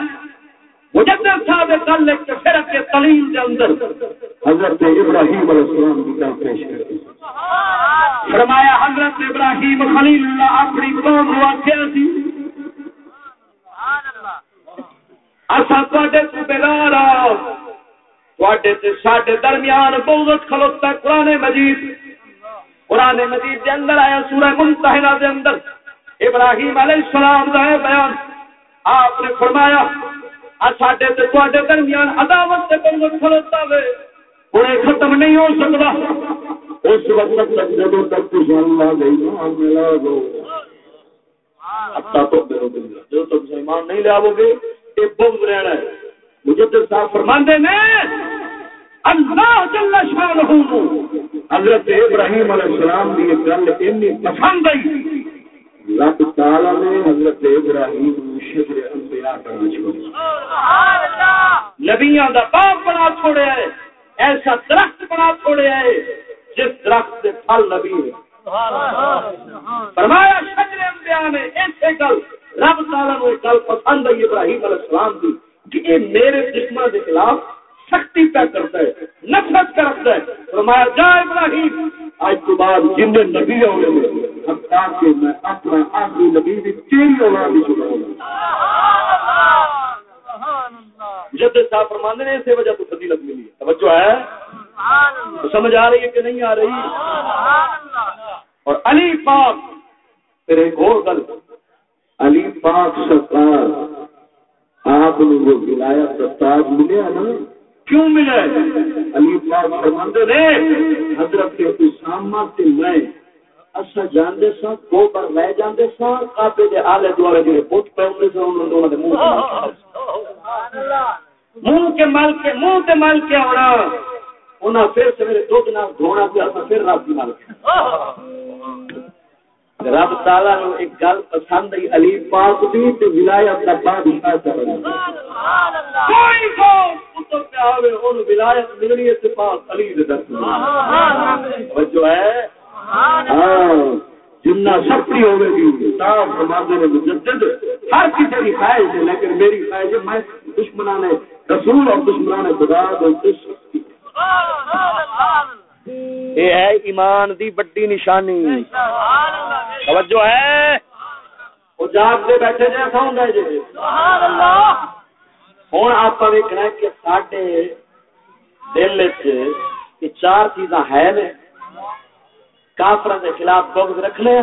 مجدد صاحب کل ایک کے تعلیم کے اندر حضرت ابراہیم علیہ السلام کی طرف پیش کرتے فرمایا، حضرت ابراہیم خلیل اللہ اپنی قوم کو آخیا سی۔ اصا تے بیدار سڈے درمیان بہت کھلوتا قرآن مجید۔ قرآن مجید کے اندر آیا سورہ منتحنا کے اندر۔ ابراہیم علیہ السلام کا ہے بیان۔ آپ نے فرمایا سڈے درمیان عداوت سے بہت کھلوتا ہوئے ہوں ختم نہیں ہو سکتا۔ اس وقت تک جب تک تجھے اللہ نہیں ملا گو اچھا تو جو تم ایمان نہیں گے، یہ بغض رہنا ہے۔ مجھے تو صاحب فرماندے اللہ جل حضرت ابراہیم علیہ السلام کی یہ گل اینی پسند آئی۔ رب تعالی نے حضرت ابراہیم شکر انبیاء بنا چھوڑا دا باپ بنا چھوڑیا ہے، ایسا درخت بنا چھوڑیا ہے۔ جس درخت سے پھل نبی ہے۔ فرمایا شجر انبیاء نے ایسے گل رب تعالی نے گل پسند آئی ابراہیم علیہ السلام کی کہ یہ میرے دشمن کے خلاف سختی پہ کرتا ہے نفرت کرتا ہے۔ فرمایا جا ابراہیم آج تو بعد جن نبی ہونے میں میں اپنا آخری نبی بھی بھی چکا جد صاحب نے اسی وجہ تو فضیلت ملی ہے۔ توجہ ہے۔ تو سمجھ آ رہی ہے کہ نہیں آ رہی؟ اور علی پاک پھر ایک اور گل۔ علی پاک سرکار آپ نے وہ ولایت کا تاج ملیا نا؟ کیوں ملے علی پاک فرماندے نے حضرت اسامہ تے میں اسا جاندے سا دو بار رہ جاندے سا کعبے دے آلے دوالے جڑے بت پے ہوندے انہاں دونوں دے منہ منہ کے مل کے منہ تے مل کے آنا۔ انہاں پھر سویرے دودھ نال دھونا تے پھر رات دی رب تعالی نو ایک گل پسند آئی، علی پاک دی تے ولایت دا بادشاہ سبحان اللہ کوئی پتر پہ آوے اون ولایت ملنی ہے تے پاک علی دے در سبحان اللہ جو ہے؟ ہاں جنہ سختی ہوے گی تا فرماتے نے مجدد، ہر کسی کی خواہش ہے، لیکن میری خواہش ہے، میں دشمنان رسول اور دشمنان خدا کو سبحان یہ ہے ایمان دی بڑی نشانی۔ توجہ ہے۔ جاگ کے بیٹھے جی ایسا ہوں جی؟ ہوں آپ ویکنا کہ سڈے دل چ چار چیزاں ہے نے۔ کافر کے خلاف بغض رکھنے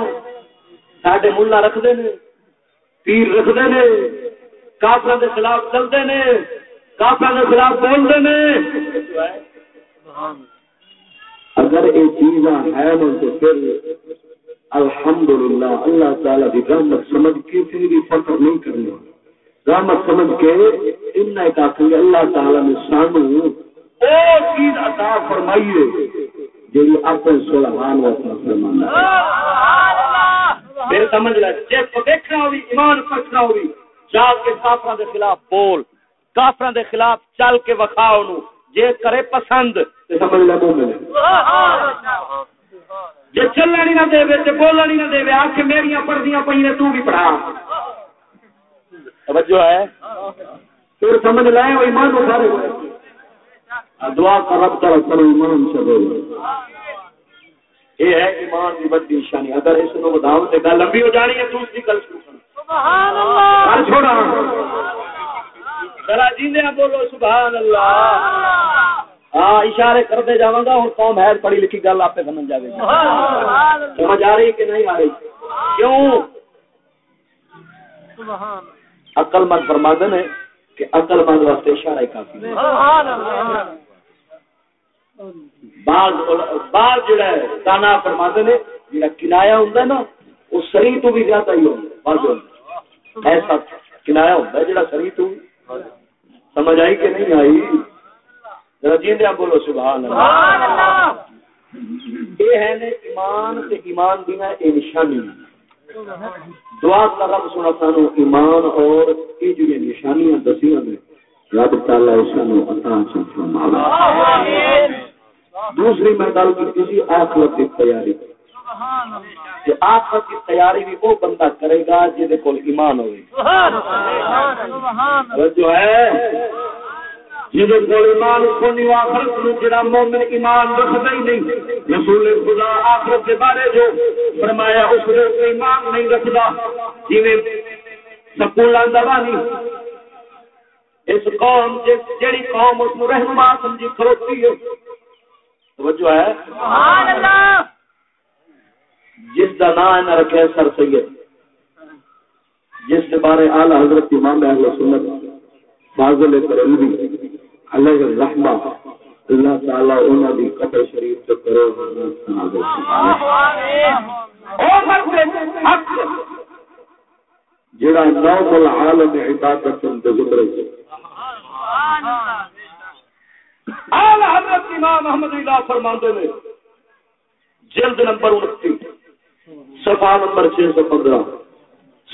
سڈے ملا رکھتے ہیں پیر رکھتے ہیں کافر کے خلاف چلتے ہیں کافر کے خلاف بولتے ہیں اگر یہ چیزاں ہیں تو پھر الحمدللہ اللہ تعالی کی رحمت سمجھ کے پھر بھی فخر نہیں کرنا رحمت سمجھ کے ان کہ اللہ تعالی نے سانو وہ چیز عطا فرمائیے جی اپنے سلحان واسطہ فرمانا پھر سمجھ لے جس کو دیکھنا ہوگی ایمان ہوگی جا کے کافروں کے خلاف بول کافروں کے خلاف چل کے وکھاؤ جے کرے پسند جے چلنا نہیں نہ دے تے بولنا نہیں نہ دے آ کے میری پڑھدیاں پئی نے تو بھی پڑھا۔ توجہ ہے؟ پھر سمجھ لائے وہ ایمان اٹھارے دعا کر رب کرو ایمان سے بولو یہ ہے ایمان کی بڑی نشانی۔ اگر اس کو بتاؤ تو گل لمبی ہو جانی ہے دوسری گل سبحان اللہ! چھوڑا۔ ذرا بولو سبحان اللہ۔ ہاں اشارے کرتے جا گا قوم ہے پڑھی لکھی گل آپ سمجھ گی۔ سمجھ آ رہی کہ نہیں آ رہی؟ کیوں؟ عقل مند فرماتے ہیں کہ عقل مند واسطے اشارہ کافی بعض جڑا ہے تانا فرماتے ہیں جڑا کنایا ہوں نا وہ سری تو بھی زیادہ ہی ہوتا ایسا کنایا ہوتا ہے جڑا سری تو سمجھ آئی کہ نہیں آئی؟ رجیندیا بولو سبحان اللہ۔ یہ ہے نے ایمان تے ایمان دینا اے نشانی۔ دعا رب سنا سانو ایمان اور یہ جو نشانیاں دسیاں نے رب تعالی عطا دوسری میں گل کی آخرت کی تیاری۔ کہ آخرت کی تیاری بھی وہ بندہ کرے گا جہد کو ایمان ہوئے۔ جو ہے؟ جہد کو ایمان جڑا مومن ایمان رکھتا ہی نہیں رسول خدا آخرت کے بارے جو فرمایا اس نے ایمان نہیں رکھتا۔ جی سکول دبا نہیں اس قوم قوم اس رہنما سمجھی کھڑوتی ہے۔ توجہ ہے؟ سبحان اللہ۔ جس کا نام ہے رکھے سر سید جس کے بارے آلہ حضرت امام اہل سنت فاضل کرلوی علیہ الرحمہ اللہ تعالی انہاں دی قبر شریف تے کرو جڑا نوم العالم عبادت تے ذکر ہے اعلی حضرت امام احمد اللہ فرماندے نے جلد نمبر انتیس۔ صفحہ نمبر چھ سو پندرہ۔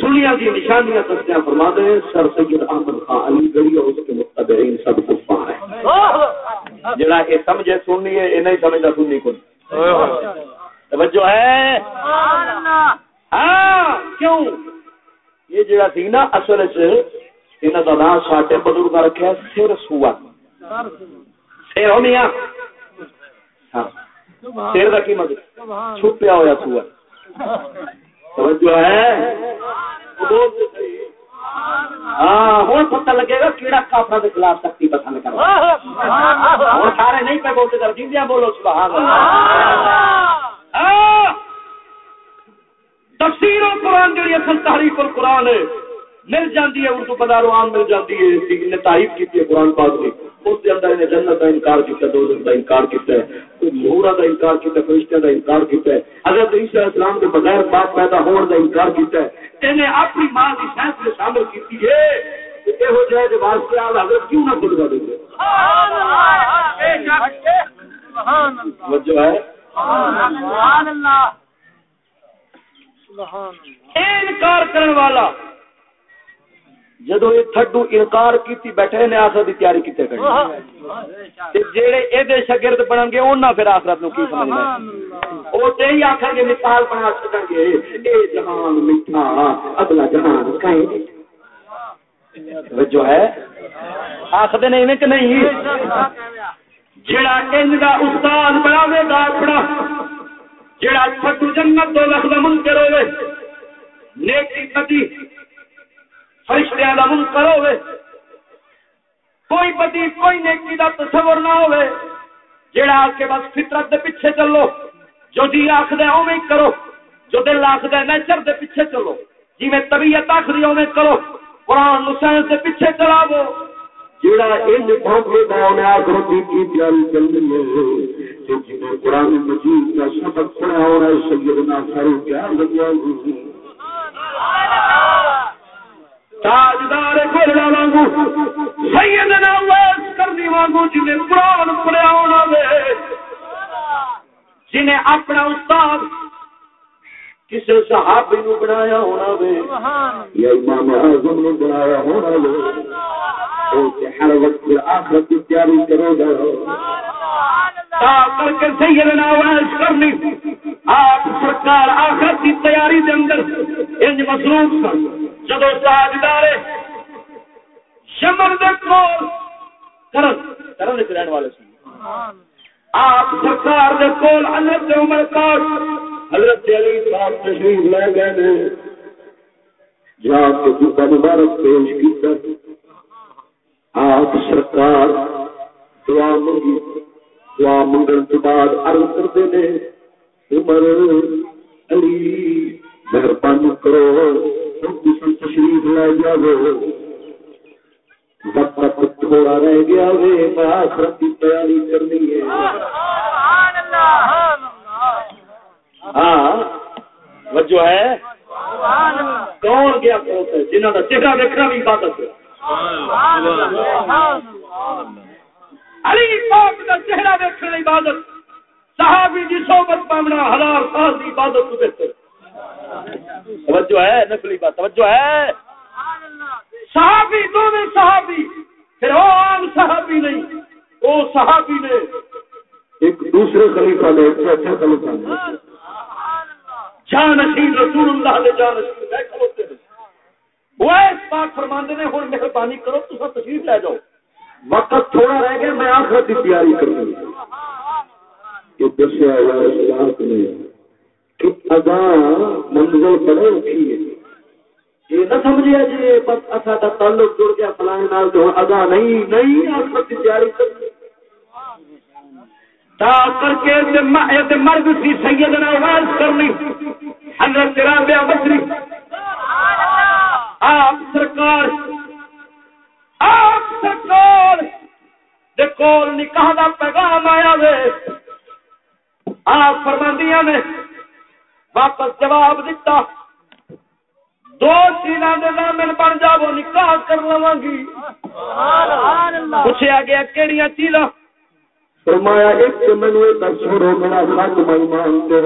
سنیا کی نشانیاں تسلیاں فرما دے سر سید احمد خان علی گڑھی اور اس کے متبعین سب کفا ہے۔ جڑا یہ سمجھے سننی ہے، یہ نہیں سمجھتا سننی کو توجہ ہے؟ ہاں کیوں؟ یہ جڑا تھی نا، اصل انہوں کا نام ساڈے بزرگ رکھا سر سوا۔ سر ہو میاں۔ ہاں۔ سر کا کی مطلب؟ چھپیا ہوا سوا۔ توجہ ہے؟ ہاں ہوں پتہ لگے گا کیڑا کافر کے خلاف سختی پسند کر سارے نہیں پہ بولتے کر جیندیاں بولو، سبحان اللہ۔ ہاں، تفسیر قرآن جی اصل تحریف القرآن ہے مل جاتی ہے اردو بازاروں عام مل جاتی ہے نے تعریف کی ہے قرآن پاک کی اس کے اندر انہیں جنت کا انکار کیا دو کا انکار کیا ہے۔ مہورا کا انکار کیا فرشتہ کا انکار کیا ہے۔ حضرت عیسیٰ اسلام کے بغیر باپ پیدا ہونے کا انکار کیا ہے۔ انہیں اپنی ماں کی سائنس میں شامل کی ہے۔ یہ ہو جائے کہ واسطے آپ حضرت کیوں نہ خود گے جو ہے۔ انکار کرنے والا جدو یہ تھڈو انکار کیتی بیٹھے نے آخرت کی تیاری کیتے کرنی جڑے اے شاگرد بنن گے انہاں پھر آخرت نو کی سمجھنا او تے ہی آکھن گے مثال بنا سکن گے۔ اے جہان میٹھا اگلا جہان کہیں جو ہے؟ آخر نے کہ نہیں؟ جڑا کنج دا استاد بناوے گا اپنا جڑا تھڈو جنت دو دا منکر ہوے نیکی پتی فرشتیاں کا منکر ہوے کوئی بدی کوئی نیکی کا تصور نہ ہوے جڑا آ کے بس فطرت دے پیچھے چلو جو جی آخد اوے کرو جو دل آخد نیچر دے پیچھے چلو۔ جی میں طبیعت آخری اوے کرو قرآن حسین سے پیچھے چلاو جڑا ان پہنچے گا انہیں آخرت کی تیاری چل رہی ہے۔ قرآن مجید کا سبق پڑھا ہو رہا ہے سیدنا فاروق کیا لگیا تاجدار گولڑا وانگو، سیدنا واس کرنی وانگو، جنہیں قرآن پڑھیا ہونا دے جنہیں اپنا استاد کسی صحابی نو بنایا ہونا وے۔ یا امام اعظم نے بنایا ہونا وے۔ او کہ ہر وقت آخرت کی تیاری کرو گا۔ کر کے سیدنا واس کرنی۔ آپ سرکار آخرت کی تیاری دے اندر انج مصروف سن جدو تاجدار شمر کرن کرن رہن والے سن۔ آپ سرکار دے کول حضرت عمر پاک حضرت علی صاحب تشریف لے گئے نے۔ جا کے جوتا مبارک پیش کیتا۔ آپ سرکار دعا منگی۔ دعا منگن کے بعد عرض کرتے نے، عمر علی، مہربانی کرو۔ تشریف لے جاؤ۔ وقت تھوڑا رہ گیا وے میں آخرت کی تیاری کرنی ہے۔ ہاں وجہ ہے؟ کون گیا جنہوں کا چہرہ دیکھنا بھی عبادت ہے۔ علی پاک کا چہرہ دیکھنا عبادت صحابی جی صحبت پامنا ہزار سال کی عبادت کو بہتر۔ توجہ ہے نسلی بات توجہ ہے۔ صحابی دونوں صحابی۔ پھر وہ عام صحابی نہیں وہ صحابی نے۔ ایک دوسرے خلیفہ نے ایک اچھا خلیفہ نے۔ جانشین رسول اللہ نے ہوتے ہیں۔ وہ اس بات فرماندے نے ہوں مہربانی کرو تو سب تشریف لے جاؤ۔ وقت تھوڑا رہ گیا میں آخرت کی تیاری کروں کہ دسیا ہوا نہیں۔ اگا منزل بڑے اٹھی ہے یہ نہ سمجھے جی بس اصا کا تعلق جڑ گیا فلانے نال تو اگا نہیں نہیں آخرت کی تیاری کر کر کے مرد سی سیدنا آواز کرنی، حضرت رابعہ بصری آپ سرکار آپ سرکار، دے کول نکاح دا پیغام آیا وے۔ آپ فرماندیاں نے واپس جواب دیتا دو چیزاں بن جاو نکاح کر لوا گی۔ پوچھا گیا کہڑی چیزاں؟ فرمایا ایک مینو دس چھوڑو میرا خط مہمان دے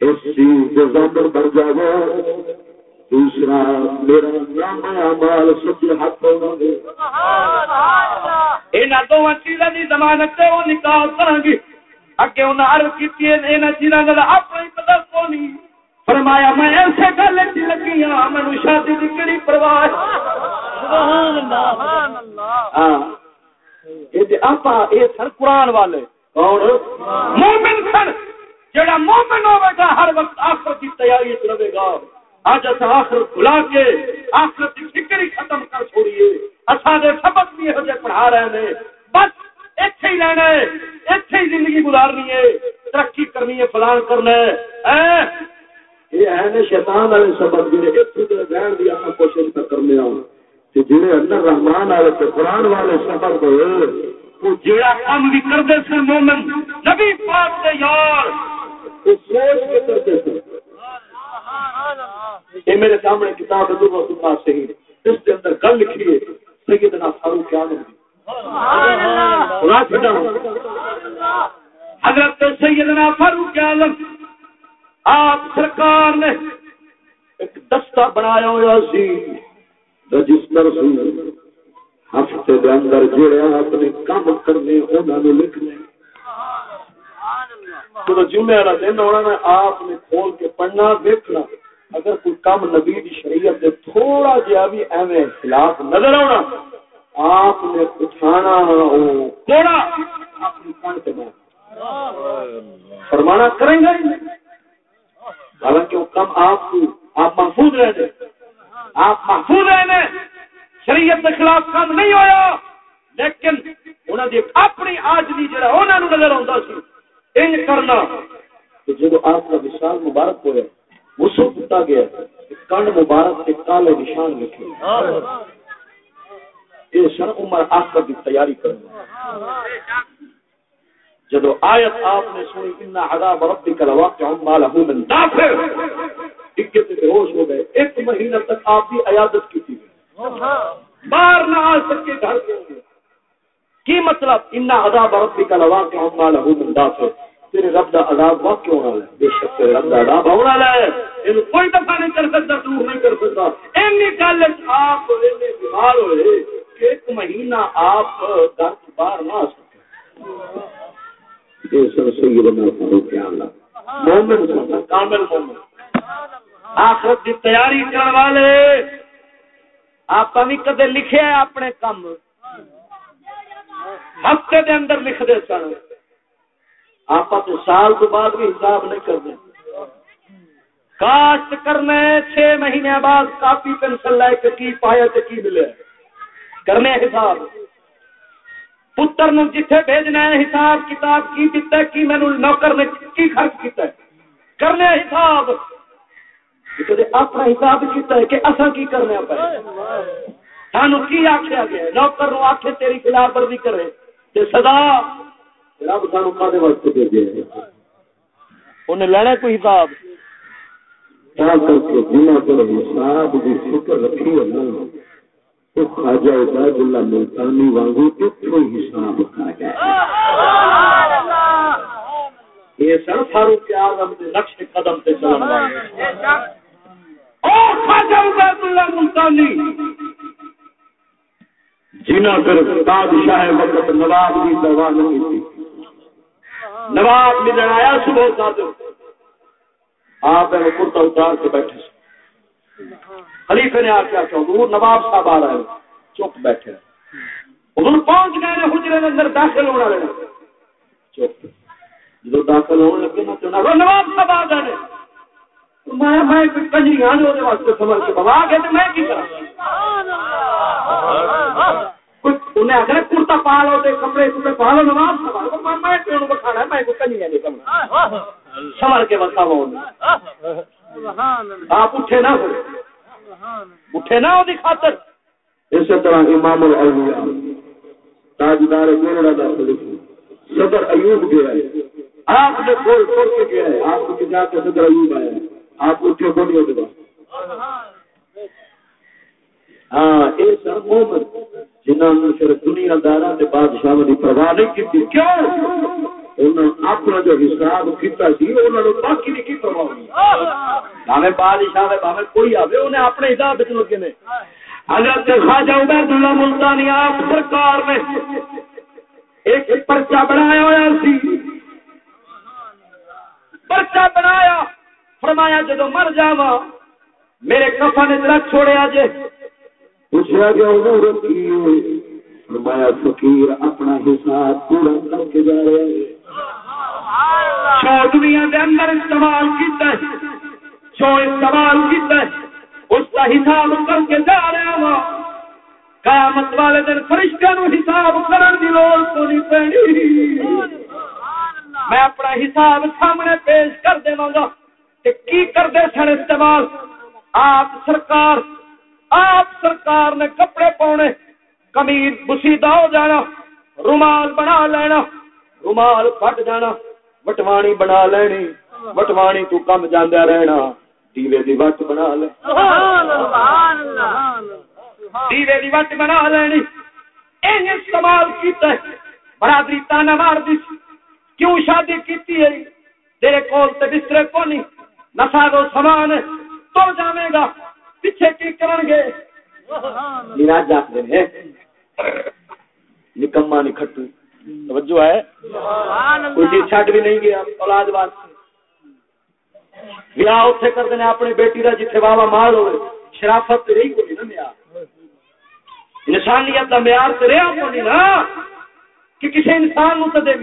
اس چیز زمر بن جاؤ دوسرا میرا نام مال سچ ہاتھ یہاں دونوں چیزوں کی ضمانت وہ نکال کریں گی۔ اگے انہیں عرض کی یہاں چیزوں کا اپنا پتا کو نہیں فرمایا میں ایسے گل لگی ہاں مینو شادی کی کہڑی پرواہ ہاں۔ قرآن والے۔ مومن سن جڑا مومن ہوے گا ہر وقت آخرت کی تیاری رہے گا۔ اج اص آخرت بلا کے آخرت کی فکر ہی ختم کر چھوڑیے۔ اصا دے سبق بھی یہ پڑھا رہے ہیں۔ بس اتنے ہی رہنا ہے اتنے ہی زندگی گزارنی ہے، ترقی کرنی ہے فلان کرنا ہے۔ یہ ہے شیطان والے جڑے رہن کوشش کرنے جڑے رحمان والے قرآن والے وہ جڑا بھی سن مومن، نبی پاک دے یار، وہ سوچ کے کرتے سن۔ یہ میرے سامنے کتاب ہے پاس اس کے اندر گل لکھی ہے، سیدنا فاروق اعظم حضرت سیدنا فاروق اعظم، آپ سرکار نے ایک دستہ بنایا ہوا سی، رجسٹر ہفتے کے اندر جڑے اپنے کام کرنے انہوں نے لکھنے۔ جمعے والا دن ہونا میں آپ نے کھول کے پڑھنا، دیکھنا۔ اگر کوئی کام نبی دی شریعت دے تھوڑا جہا بھی ایویں خلاف نظر آنا آپ نے اٹھانا کوڑا اپنی کن سے فرمانا کریں گے؟ حالانکہ وہ کم آپ کو آپ محفوظ رہے آپ محفوظ رہے شریعت کے خلاف کام نہیں ہویا۔ لیکن انہوں نے اپنی آجلی جڑا انہوں نے نظر آتا سی ان کرنا۔ جب آپ کا وشال مبارک ہوا اس کو پتا گیا کنڈ مبارک کے کالے نشان لکھے یہ سن عمر آخر کی تیاری کرنا جب آیت آپ نے سنی ان عذاب ربک لواقع ما له من دافع اکے تے ہوش ہو گئے۔ ایک مہینہ تک آپ کی عیادت کی تھی باہر نہ آ سکے گھر کے کی مطلب؟ ان عذاب ربک لواقع ما له من دافع تیرے رب دا عذاب واقع ہونا ہے۔ بے شک تیرے رب دا عذاب ہونا ہے۔ ان کوئی دفعہ نہیں کر سکتا، دور نہیں کر سکتا۔ اینی گل آپ اینے بیمار ہوئے ایک مہینہ آپ گھر باہر نہ آ سکے آخرت کی تیاری کرنے والے، آپ بھی کدے لکھے اپنے کام ہفتے دے اندر لکھ دے سن۔ آپ سال تو بعد بھی حساب نہیں کرتے۔ کاشت کرنے، چھ مہینے بعد کافی پینسل لے کے کی پایا کی ملے۔ کرنے حساب۔ پتر نو جتھے بھیجنا ہے حساب، کتاب کی دیتا ہے، کی مینو نوکر نے کی خرچ کیتا ہے؟ کرنے حساب۔ اپنا حساب کیتا ہے کہ اصا کی کرنے پہ سانو کی آخیا گیا نوکر نو آخے تیری خلاف ورزی کرے۔ تے سزا رب سانو کھانے واسطے بھیجے انہیں لینا کوئی حساب؟ کر کے جنہ کو حساب کی فکر رکھی ہے تو خواجہ عبید اللہ ملتانی وانگو حساب کھا جائے یہ سر فاروق اعظم کے نقش قدم سے چلن اور خواجہ عبید اللہ ملتانی۔ جنہ پھر بادشاہ وقت نواب کی نہیں تھی۔ نواب بھی آیا صبح آپ کرتا اتار کے بیٹھے خلیفے نے آخیا کہ حضور نواب صاحب آ رہے چپ بیٹھے حضور پہنچ گئے حجرے کے اندر داخل ہونے والے چپ۔ جب داخل ہونے لگے نا تو نواب صاحب آ گئے میں میں ہاں واسطے سمجھ کے گئے تو میں کی کرا انہیں آخر کرتا پا لو کپڑے کپڑے پا لو نواب صاحب۔ میں کیوں بکھانا میں نہیں کے بتاؤ آپ اٹھے نہ اٹھے نہ وہ خاطر۔ اسی طرح امام الاولیاء تاجدار میرا داخل صدر ایوب گیا ہے آپ نے کے گیا ہے آپ کو جا کے صدر ایوب آیا آپ اٹھے ہاں یہ سر محمد جنہوں نے پھر دنیا دار بادشاہ کی پرواہ نہیں کی کیوں؟ اپنا جو حساب کیتا سی، انہوں نے باقی نہیں کی پرواہ بادشاہ بھاوے کوئی آئے انہیں اپنے حساب وچ لگے نے۔ حضرت خواجہ عبید اللہ ملتانی آپ سرکار نے ایک پرچہ بنایا ہوا سی۔ پرچہ بنایا، فرمایا جدو مر جاوا میرے کفن رکھ چھوڑیا جے۔ پوچھا گیا فرمایا، فقیر اپنا حساب پورا کر کے جا رہے ہیں۔ جو دنیا کے اندر استعمال کیتا ہے۔ جو استعمال کیتا ہے، اس کا حساب کر کے جا رہا وا۔ قیامت والے دن فرشتہ نو حساب کرن دی لوڑ کو نہیں پینی۔ میں اپنا حساب سامنے پیش کر دیواں گا۔ کہ کی کر دے سن استعمال؟ آپ سرکار آپ سرکار نے کپڑے پاؤنے کمیز بسیدہ ہو جانا، رومال بنا لینا، رومال پھٹ جانا۔ وٹوانی بنا لینی وٹوانی تو کم جاندہ رہنا دیوے دی وٹ بنا لے دیوے دی وٹ بنا لینی این استعمال کیتا ہے برادری تانا مار دی کیوں شادی کیتی ہے تیرے کول تے بسترے کو نہیں نسا دو سامان تو جاوے گا پیچھے کی کرن گے میراج جاتے ہیں نکما نہیں کھٹو توجہ ہے؟ کوئی چیز چھٹ بھی نہیں گیا اولاد واسطے۔ اتنے اپنی بیٹی کا جتنے بابا مال ہوئے۔ شرافت رہی کوئی نا معیار انسانیت کا معیار تو رہا کوئی نا کہ کسی انسان نو تو دے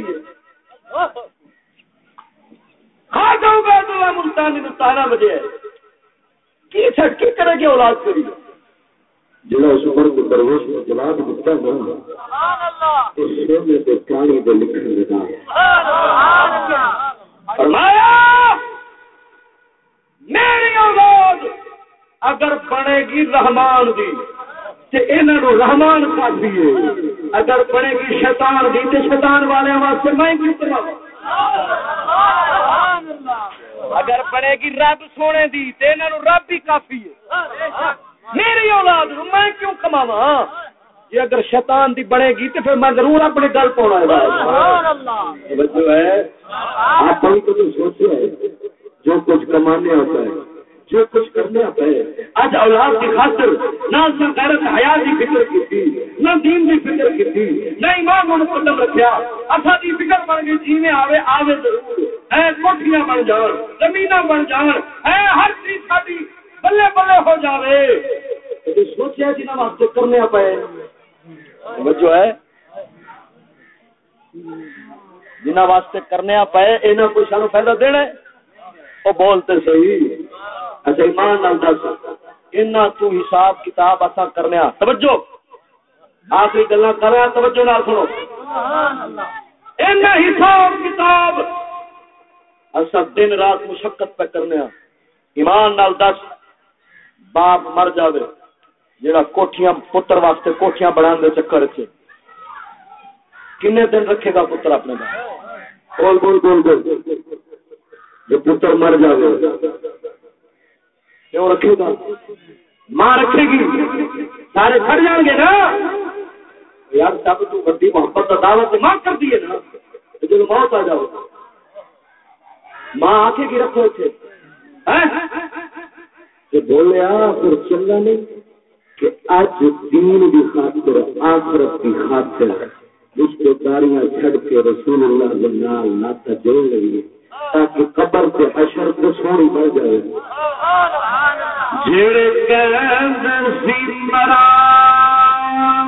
کھا جاؤں گا تو ملتانی تارا بجے کی چھٹ کی کرے گی اولاد کری جڑا اس عمر کو جواب دیتا اس سونے دے فرمایا، میری اولاد اگر بنے گی رحمان دی، تے انہاں نو رحمان کافی ہے اگر بنے گی شیطان دی، تے شیطان والے واسطے میں اگر بنے گی رب سونے دی، تے انہاں نو رب بھی کافی ہے۔ میری اولاد نو میں کیوں کماواں؟ یہ اگر شیطان دی بنے گی تو پھر میں ضرور اپنے گل پاؤنا ہے جو ہے؟ آپ کو تو سوچے جو کچھ کمانے ہوتا ہے جو کچھ کرنے آتا ہے۔ آج اولاد کی خاطر نہ غیرت حیات کی فکر کی تھی نہ دین کی فکر کی تھی نہ ایمان کو مقدم رکھا اصا کی فکر بن گئی جی میں آوے آوے ضرور۔ اے کوٹیاں بن جان زمین بن جان اے ہر چیز ساری بلے بلے ہو جاوے۔ سوچیا جنہ واسطے کرنے پائے جو ہے۔ جنہ واسطے کرنے پائے یہاں کوئی سانو فائدہ دینا وہ بولتے صحیح۔ اچھا ایمان نال دس۔ اینا تو حساب کتاب اسا کرنے توجہ۔ آخری گلا کر رہا توجہ نال سنو۔ حساب کتاب اسا دن رات مشقت پہ کرنے ایمان نال دس۔ باپ مر جاوے جڑا کوٹھیاں پتر واسطے کوٹھیاں بنان دے چکر چ کنے دن رکھے گا پتر اپنے بول بول بول بول۔ جو پتر مر جاوے۔ کیوں رکھے گا؟ ماں رکھے گی۔ سارے کھڑ جان گے نا۔ یار سب تو بڑی محبت کا دعوت ماں کر دیے نا۔ جب موت آ جاؤ ماں آ گی رکھو اتنے بولیا پھر چنگا نہیں، کہ اج دین کی خاطر، آخرت کی خاطر رشتے داریاں چھڑ کے رسول اللہ نال ناتا جوڑ لگی تاکہ قبر سے حشر کو سونی بڑھ جائے۔ جڑے سی مران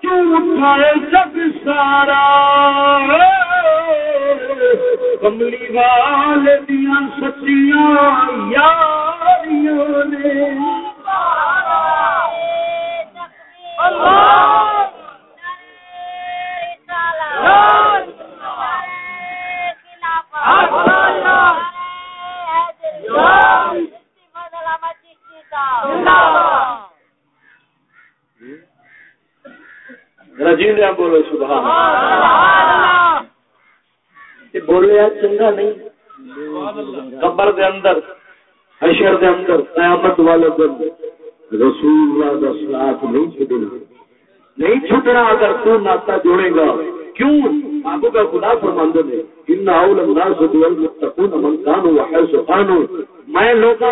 کیوں اٹھائے جب سارا کملی وال دیا سچیاں یاریوں نے۔ اللہ رجیندیا بولو سبحان بولیا چنگا نہیں۔ قبر دے اندر حشر دے اندر قیامت والے دن رسول اللہ دا ساتھ نہیں چھڈنا نہیں چھٹنا اگر تو ناتا جوڑے گا۔ کیوں؟ آگو کا خدا فرماندے نے ان اول الناس والمتقون من كانوا وحيث كانوا میں لوگا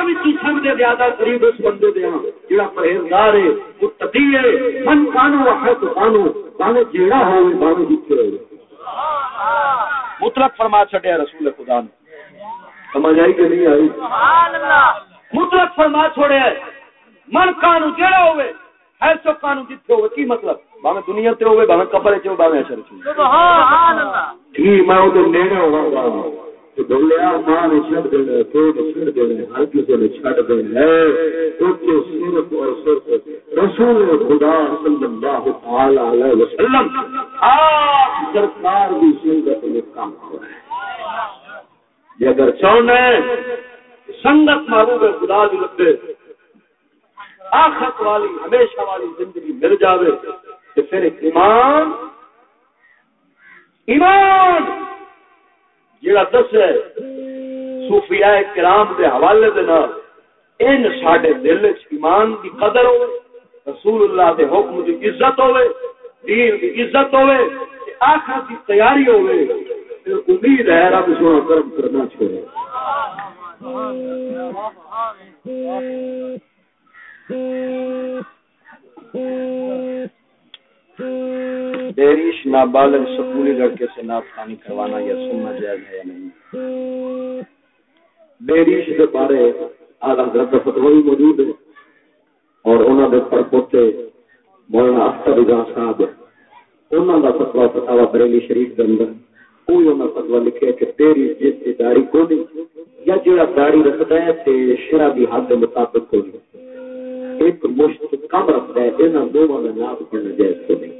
وچ سب دے زیادہ قریب اس بندے دے ہاں جڑا پرہیزگار ہے متقی ہے من جیڑا ہوے بانے جتھے ہوے مطلق فرما چھڈیا رسول خدا نے۔ سمجھ آئی کہ نہیں آئی؟ سبحان اللہ مطلق فرما چھوڑیا من کانو جیڑا ہوے ہے سو کانو جتھے ہوے کی مطلب؟ باویں دنیا تے ہوے باویں قبر تے ہوے باویں اشر سبحان اللہ۔ کی میں او دے نیڑے ہوواں بولیا ماں نے ہر نے ہے صرف اور صرف رسول خدا صلی اللہ تعالی علیہ وسلم آپ سرکار میں کام ہو رہا ہے یہ اگر چاہنا سنگت محبوب خدا دی لگے آخرت والی، ہمیشہ والی زندگی مل جاوے، تو پھر ایمان ایمان جڑا دس ہے صوفیاء کرام دے حوالے دے نال ان ساڈے دل وچ ایمان دی قدر ہو رسول اللہ دے حکم دی عزت ہوے دین دی عزت ہوے آخرت دی تیاری ہوے امید ہے رب سونا کرم کرنا چھوڑے Thank you. بیریش نابالغ سکولی لڑکے سے نافخانی کروانا یا سننا جائز ہے یا نہیں بیریش کے بارے آدھا حضرت فتوی موجود ہے اور انہوں نے پر پوتے مولانا اختر رضا صاحب انہوں کا فتوا فتوا بریلی شریف کے اندر کوئی انہوں نے فتوا لکھے کہ تیری جس کی داڑھی کو نہیں یا جڑا داڑھی رکھتا ہے تے شرع دی حد مطابق کو نہیں ایک مشت کم رکھتا ہے انہاں دونوں کا نام پڑھنا جائز کو نہیں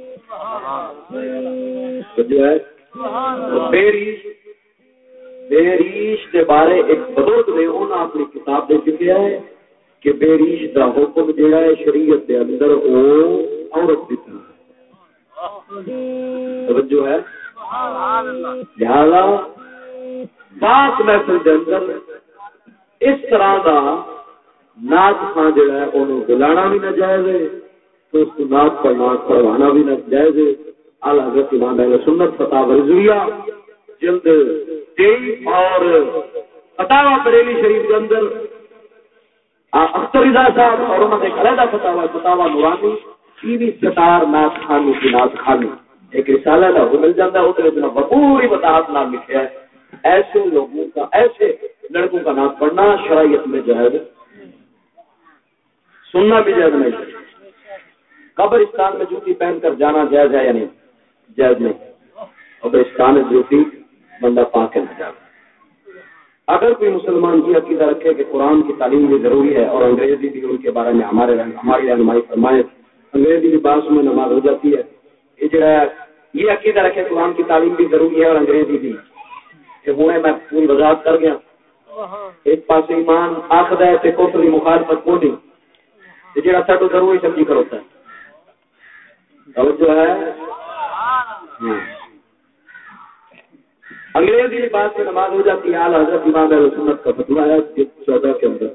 بیریش کے بارے ایک بزرگ نے انہوں اپنی کتاب دے چکیا ہے کہ بیریش دا حکم جڑا ہے شریعت دے اندر او عورت کی طرح توجہ ہے لہذا بات محفل دے اندر اس طرح دا ناچ خان جڑا ہے انہوں بلانا بھی نہ جائز ہے تو اس کو ناچ پڑھنا پڑھوانا بھی نہ جائز ہے۔ اعلی حضرت امام اہل سنت فتح رضویہ جلد تیئی اور فتح بریلی شریف کے اندر اختر رضا صاحب اور انہوں نے علیحدہ فتح فتح نورانی کی ستار ناچ خانو کی ناچ خانو ایک رسالہ ہے وہ مل جاتا ہے اس نے بپوری وضاحت نام لکھا ہے ایسے لوگوں کا، ایسے لڑکوں کا نام پڑھنا شرائط میں جائز سننا بھی جائز نہیں۔ قبرستان میں جوتی پہن کر جانا جائز ہے یا نہیں؟ جائز نہیں۔ قبرستان میں جوتی بندہ پا کے نہ جانا۔ اگر کوئی مسلمان کی عقیدہ رکھے کہ قرآن کی تعلیم بھی ضروری ہے اور انگریزی بھی ان کے بارے میں ہمارے ہماری رہنمائی فرمائے، انگریزی لباس میں نماز ہو جاتی ہے۔ یہ جو ہے، یہ عقیدہ رکھے قرآن کی تعلیم بھی ضروری ہے اور انگریزی بھی۔ کہ وہ میں پوری وضاحت کر گیا۔ ایک پاس ایمان، آخر ہے تے کوفری مخالفت کو نہیں۔ جڑا سا تو ضروری سمجھی کر ہوتا ہے۔ اور جو ہے انگریزی لباس میں نماز ہو جاتی ہے اعلی حضرت امام اہل سنت کا فتوا ہے چودہ کے اندر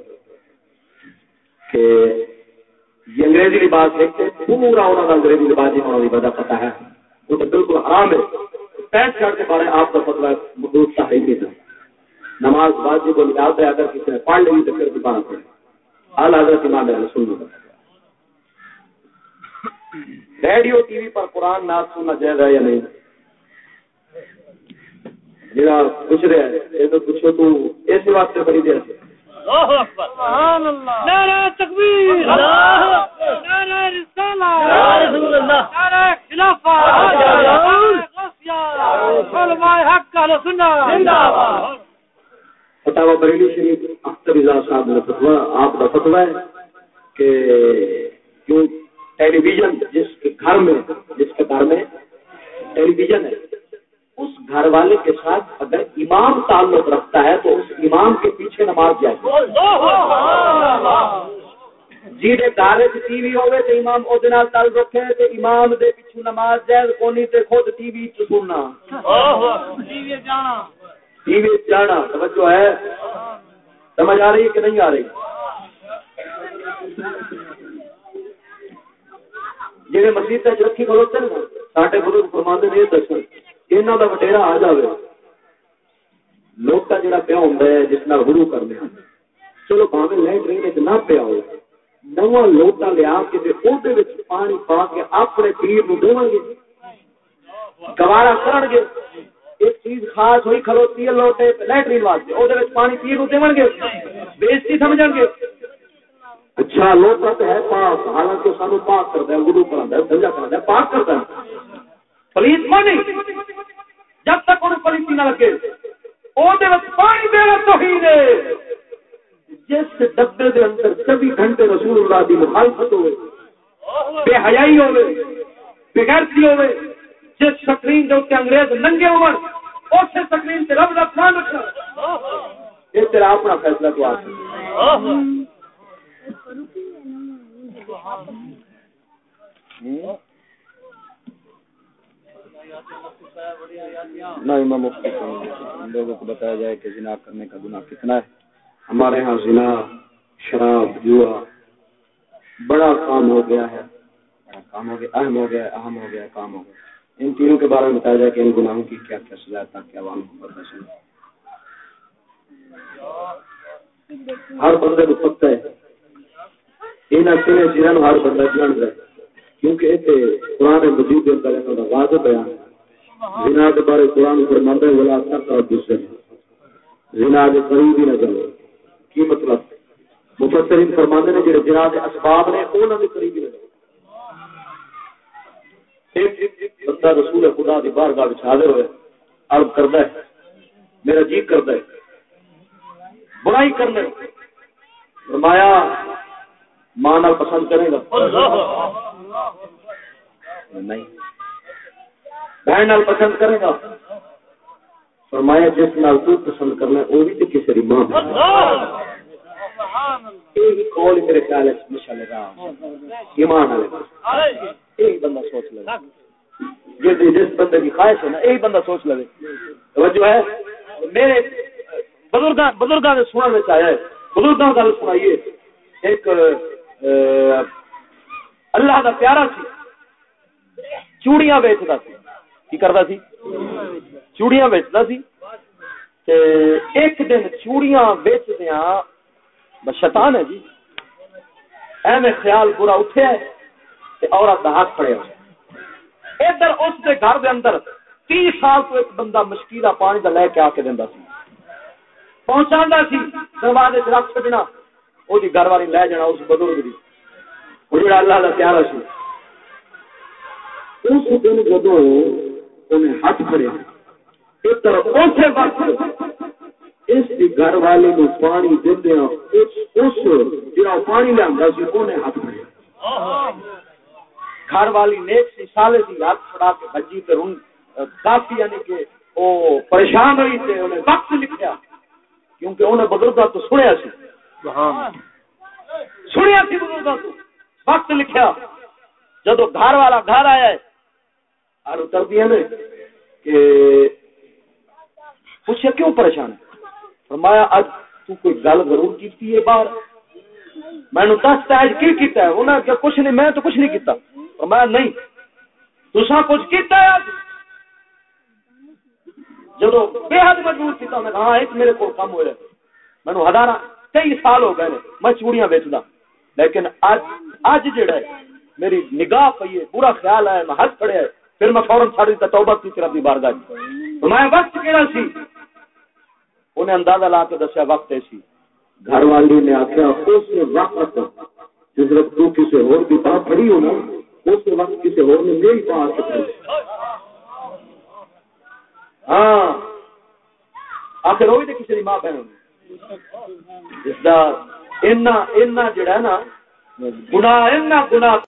کہ یہ انگریزی لباس دیکھتے پورا انہوں کا انگریزی لباس جی نے وجہ پتا ہے۔ وہ تو بالکل حرام ہے۔ پینٹ شرٹ کے بارے آپ کا فتوا مدود صحیح تھا۔ نماز واجب کو یاد ہے، اگر کسی نے پڑھ لی تو پھر دوبارہ پڑھے اعلی حضرت امام سنت کا ریڈیو ٹی وی پر قرآن ناز سننا جائز ہے یا نہیں؟ جڑا پوچھ رہا ہے یہ تو پوچھو تو اس واسطے بڑی دیر سے۔ فتوا بریلی شریف اختر رضا صاحب نے فتوا آپ کا فتوا ہے کہ کیوں ٹیلی ویژن جس کے گھر میں، جس کے گھر میں ٹیلی ویژن ہے، اس گھر والے کے ساتھ اگر امام تعلق رکھتا ہے تو اس امام کے پیچھے نماز جائے جی گھر ٹی وی ہوگی تو امام وہ تعلق رکھے تو امام دے پیچھے نماز جائے کونی تے خود ٹی وی سننا۔ ٹی وی جانا۔ توجہ ہے؟ سمجھ آ رہی ہے کہ نہیں آ رہی؟ جی مسیح رکھی کھلوتے ہیں سارے بزرگ فرمانے نے یہ دسو یہاں کا وٹیرا آ جائے لوٹا جڑا پیا ہوں جس نال گرو کرنے چلو پاوے لائٹ نہ پیا ہو۔ نواں لوٹا لیا کے پانی پا کے اپنے پیر نو دو گے گوارا کر گے ایک چیز خاص ہوئی کھلوتی ہے لوٹے لائٹرین واسطے وہ پانی پیر نو دے گے۔ بےزتی سمجھ گے۔ اچھا لوٹا تو ہے پاک۔ حالانکہ سانو پاک کرتا ہے گرو کرا سمجھا کرتا ہے پاک کرتا ہے پلیت پانی جب تک انہیں پلیتی نہ لگے پانی دینا تو ہی نے جس ڈبے دے اندر چوبی گھنٹے رسول اللہ دی مخالفت ہوئے بے حیائی ہوئے بغیرتی ہوئے جس سکرین دے اتنے انگریز ننگے اس سکرین سے رب رکھنا۔ تیرا اپنا فیصلہ تو آتا ہے نہ امام مفتی لوگوں کو بتایا جائے کہ زنا کرنے کا گناہ کتنا ہے۔ ہمارے ہاں زنا شراب جوا بڑا کام ہو گیا ہے۔ بڑا کام ہو گیا اہم ہو گیا اہم ہو گیا کام ہو گیا۔ ان تینوں کے بارے میں بتایا جائے کہ ان گناہوں کی کیا کیا سزا ہے تاکہ عوام کو پتہ چلے ہر بندے کو پتہ ہے۔ ان اکثر جنہوں ہر بندہ جان رہا ہے کیونکہ قرآن مجید کے اندر واضح بیان ہے۔ زنا کے بارے قرآن فرماتا ہے، ولا تقرا دوسرے زنا کے قریب ہی نہ جاؤ۔ کی مطلب؟ مفسرین فرماتے ہیں جڑے زنا کے اسباب نے انہاں دے قریب ہی نہ بندہ رسول خدا دی بارگاہ وچ حاضر ہوئے عرض کردا ہے میرا جی کردا ہے برائی کرنے فرمایا ماں پسند کرے گا۔ نہیں۔ بہن نال پسند کرے گا۔ فرمایا جس نال تو پسند کرنا وہ بھی تو کسی ماں کال میرے خیال مشالے ایمان والے۔ بندہ سوچ لے۔ جس بندے کی خواہش ہے نا یہی بندہ سوچ لے۔ توجہ ہے۔ میرے بزرگ بزرگ سننے آیا ہے۔ بزرگوں گل سنائیے۔ ایک اللہ کا پیارا سی۔ چوڑیاں ویچتا سی۔ کی کرتا سی؟ چوڑیاں ویچتا سی۔ ایک دن چوڑیاں ویچدیا شیطان ہے جی۔ ایویں خیال برا اٹھیا ہے۔ عورت کا ہاتھ پڑیا ادھر اس دے گھر دے اندر تی سال تو ایک بندہ مشکیلا پانی کا لے کے آ کے دینا سی۔ پہنچا سی، دروازے چ رکھ چڈنا وہ گھر والی لے جانا، اس بزرگ کی جڑا اللہ پیارا سی۔ اس دن ہاتھ پڑیا وقت اس کی گھر والے کو پانی دیا اس جا پانی لیا سی ہاتھ پڑیا گھر والی نیک سی سالے کی ہاتھ پڑا کے بجی پہ رن کافی یعنی کہ وہ پریشان ہوئی تھے انہیں وقت لکھیا کیونکہ انہیں بزرگا تو سنیا سی۔ سنیا سی بزرگا تو وقت لکھیا۔ جدو گھر والا گھر آیا ہے اور اتر دیا نے کہ پوچھا کیوں پریشان؟ ہے فرمایا اج تو کوئی گل ضرور کی ہے باہر۔ میں نے دستا اج کی کیتا ہے؟ انہاں کہ کچھ نہیں میں تو کچھ نہیں کیتا۔ فرمایا نہیں۔ تساں کچھ کیتا ہے اج جدو بے حد مجبور کیتا، میں ہاں ایک میرے کو کم ہویا میں نے ہزار کئی سال ہو گئے میں چوڑیاں بیچدا لیکن اج اج جڑا ہے، میری نگاہ پئی ہے برا خیال ہے، میں ہاتھ کھڑے ہے۔ پھر میں فوراً ساری توبہ کی طرف دی بارگاہ میں وقت کہڑا سی؟ انہیں اندازہ لا کے دسیا، وقت ایسی۔ گھر والی نے آخیا اس وقت جس وقت تو کسی اور کی بات پڑی ہو نا اس وقت کسی اور نے میری بات پڑھی ہاں آخر وہ بھی کسی ماں بہن اس کا جڑا نا گنا گنا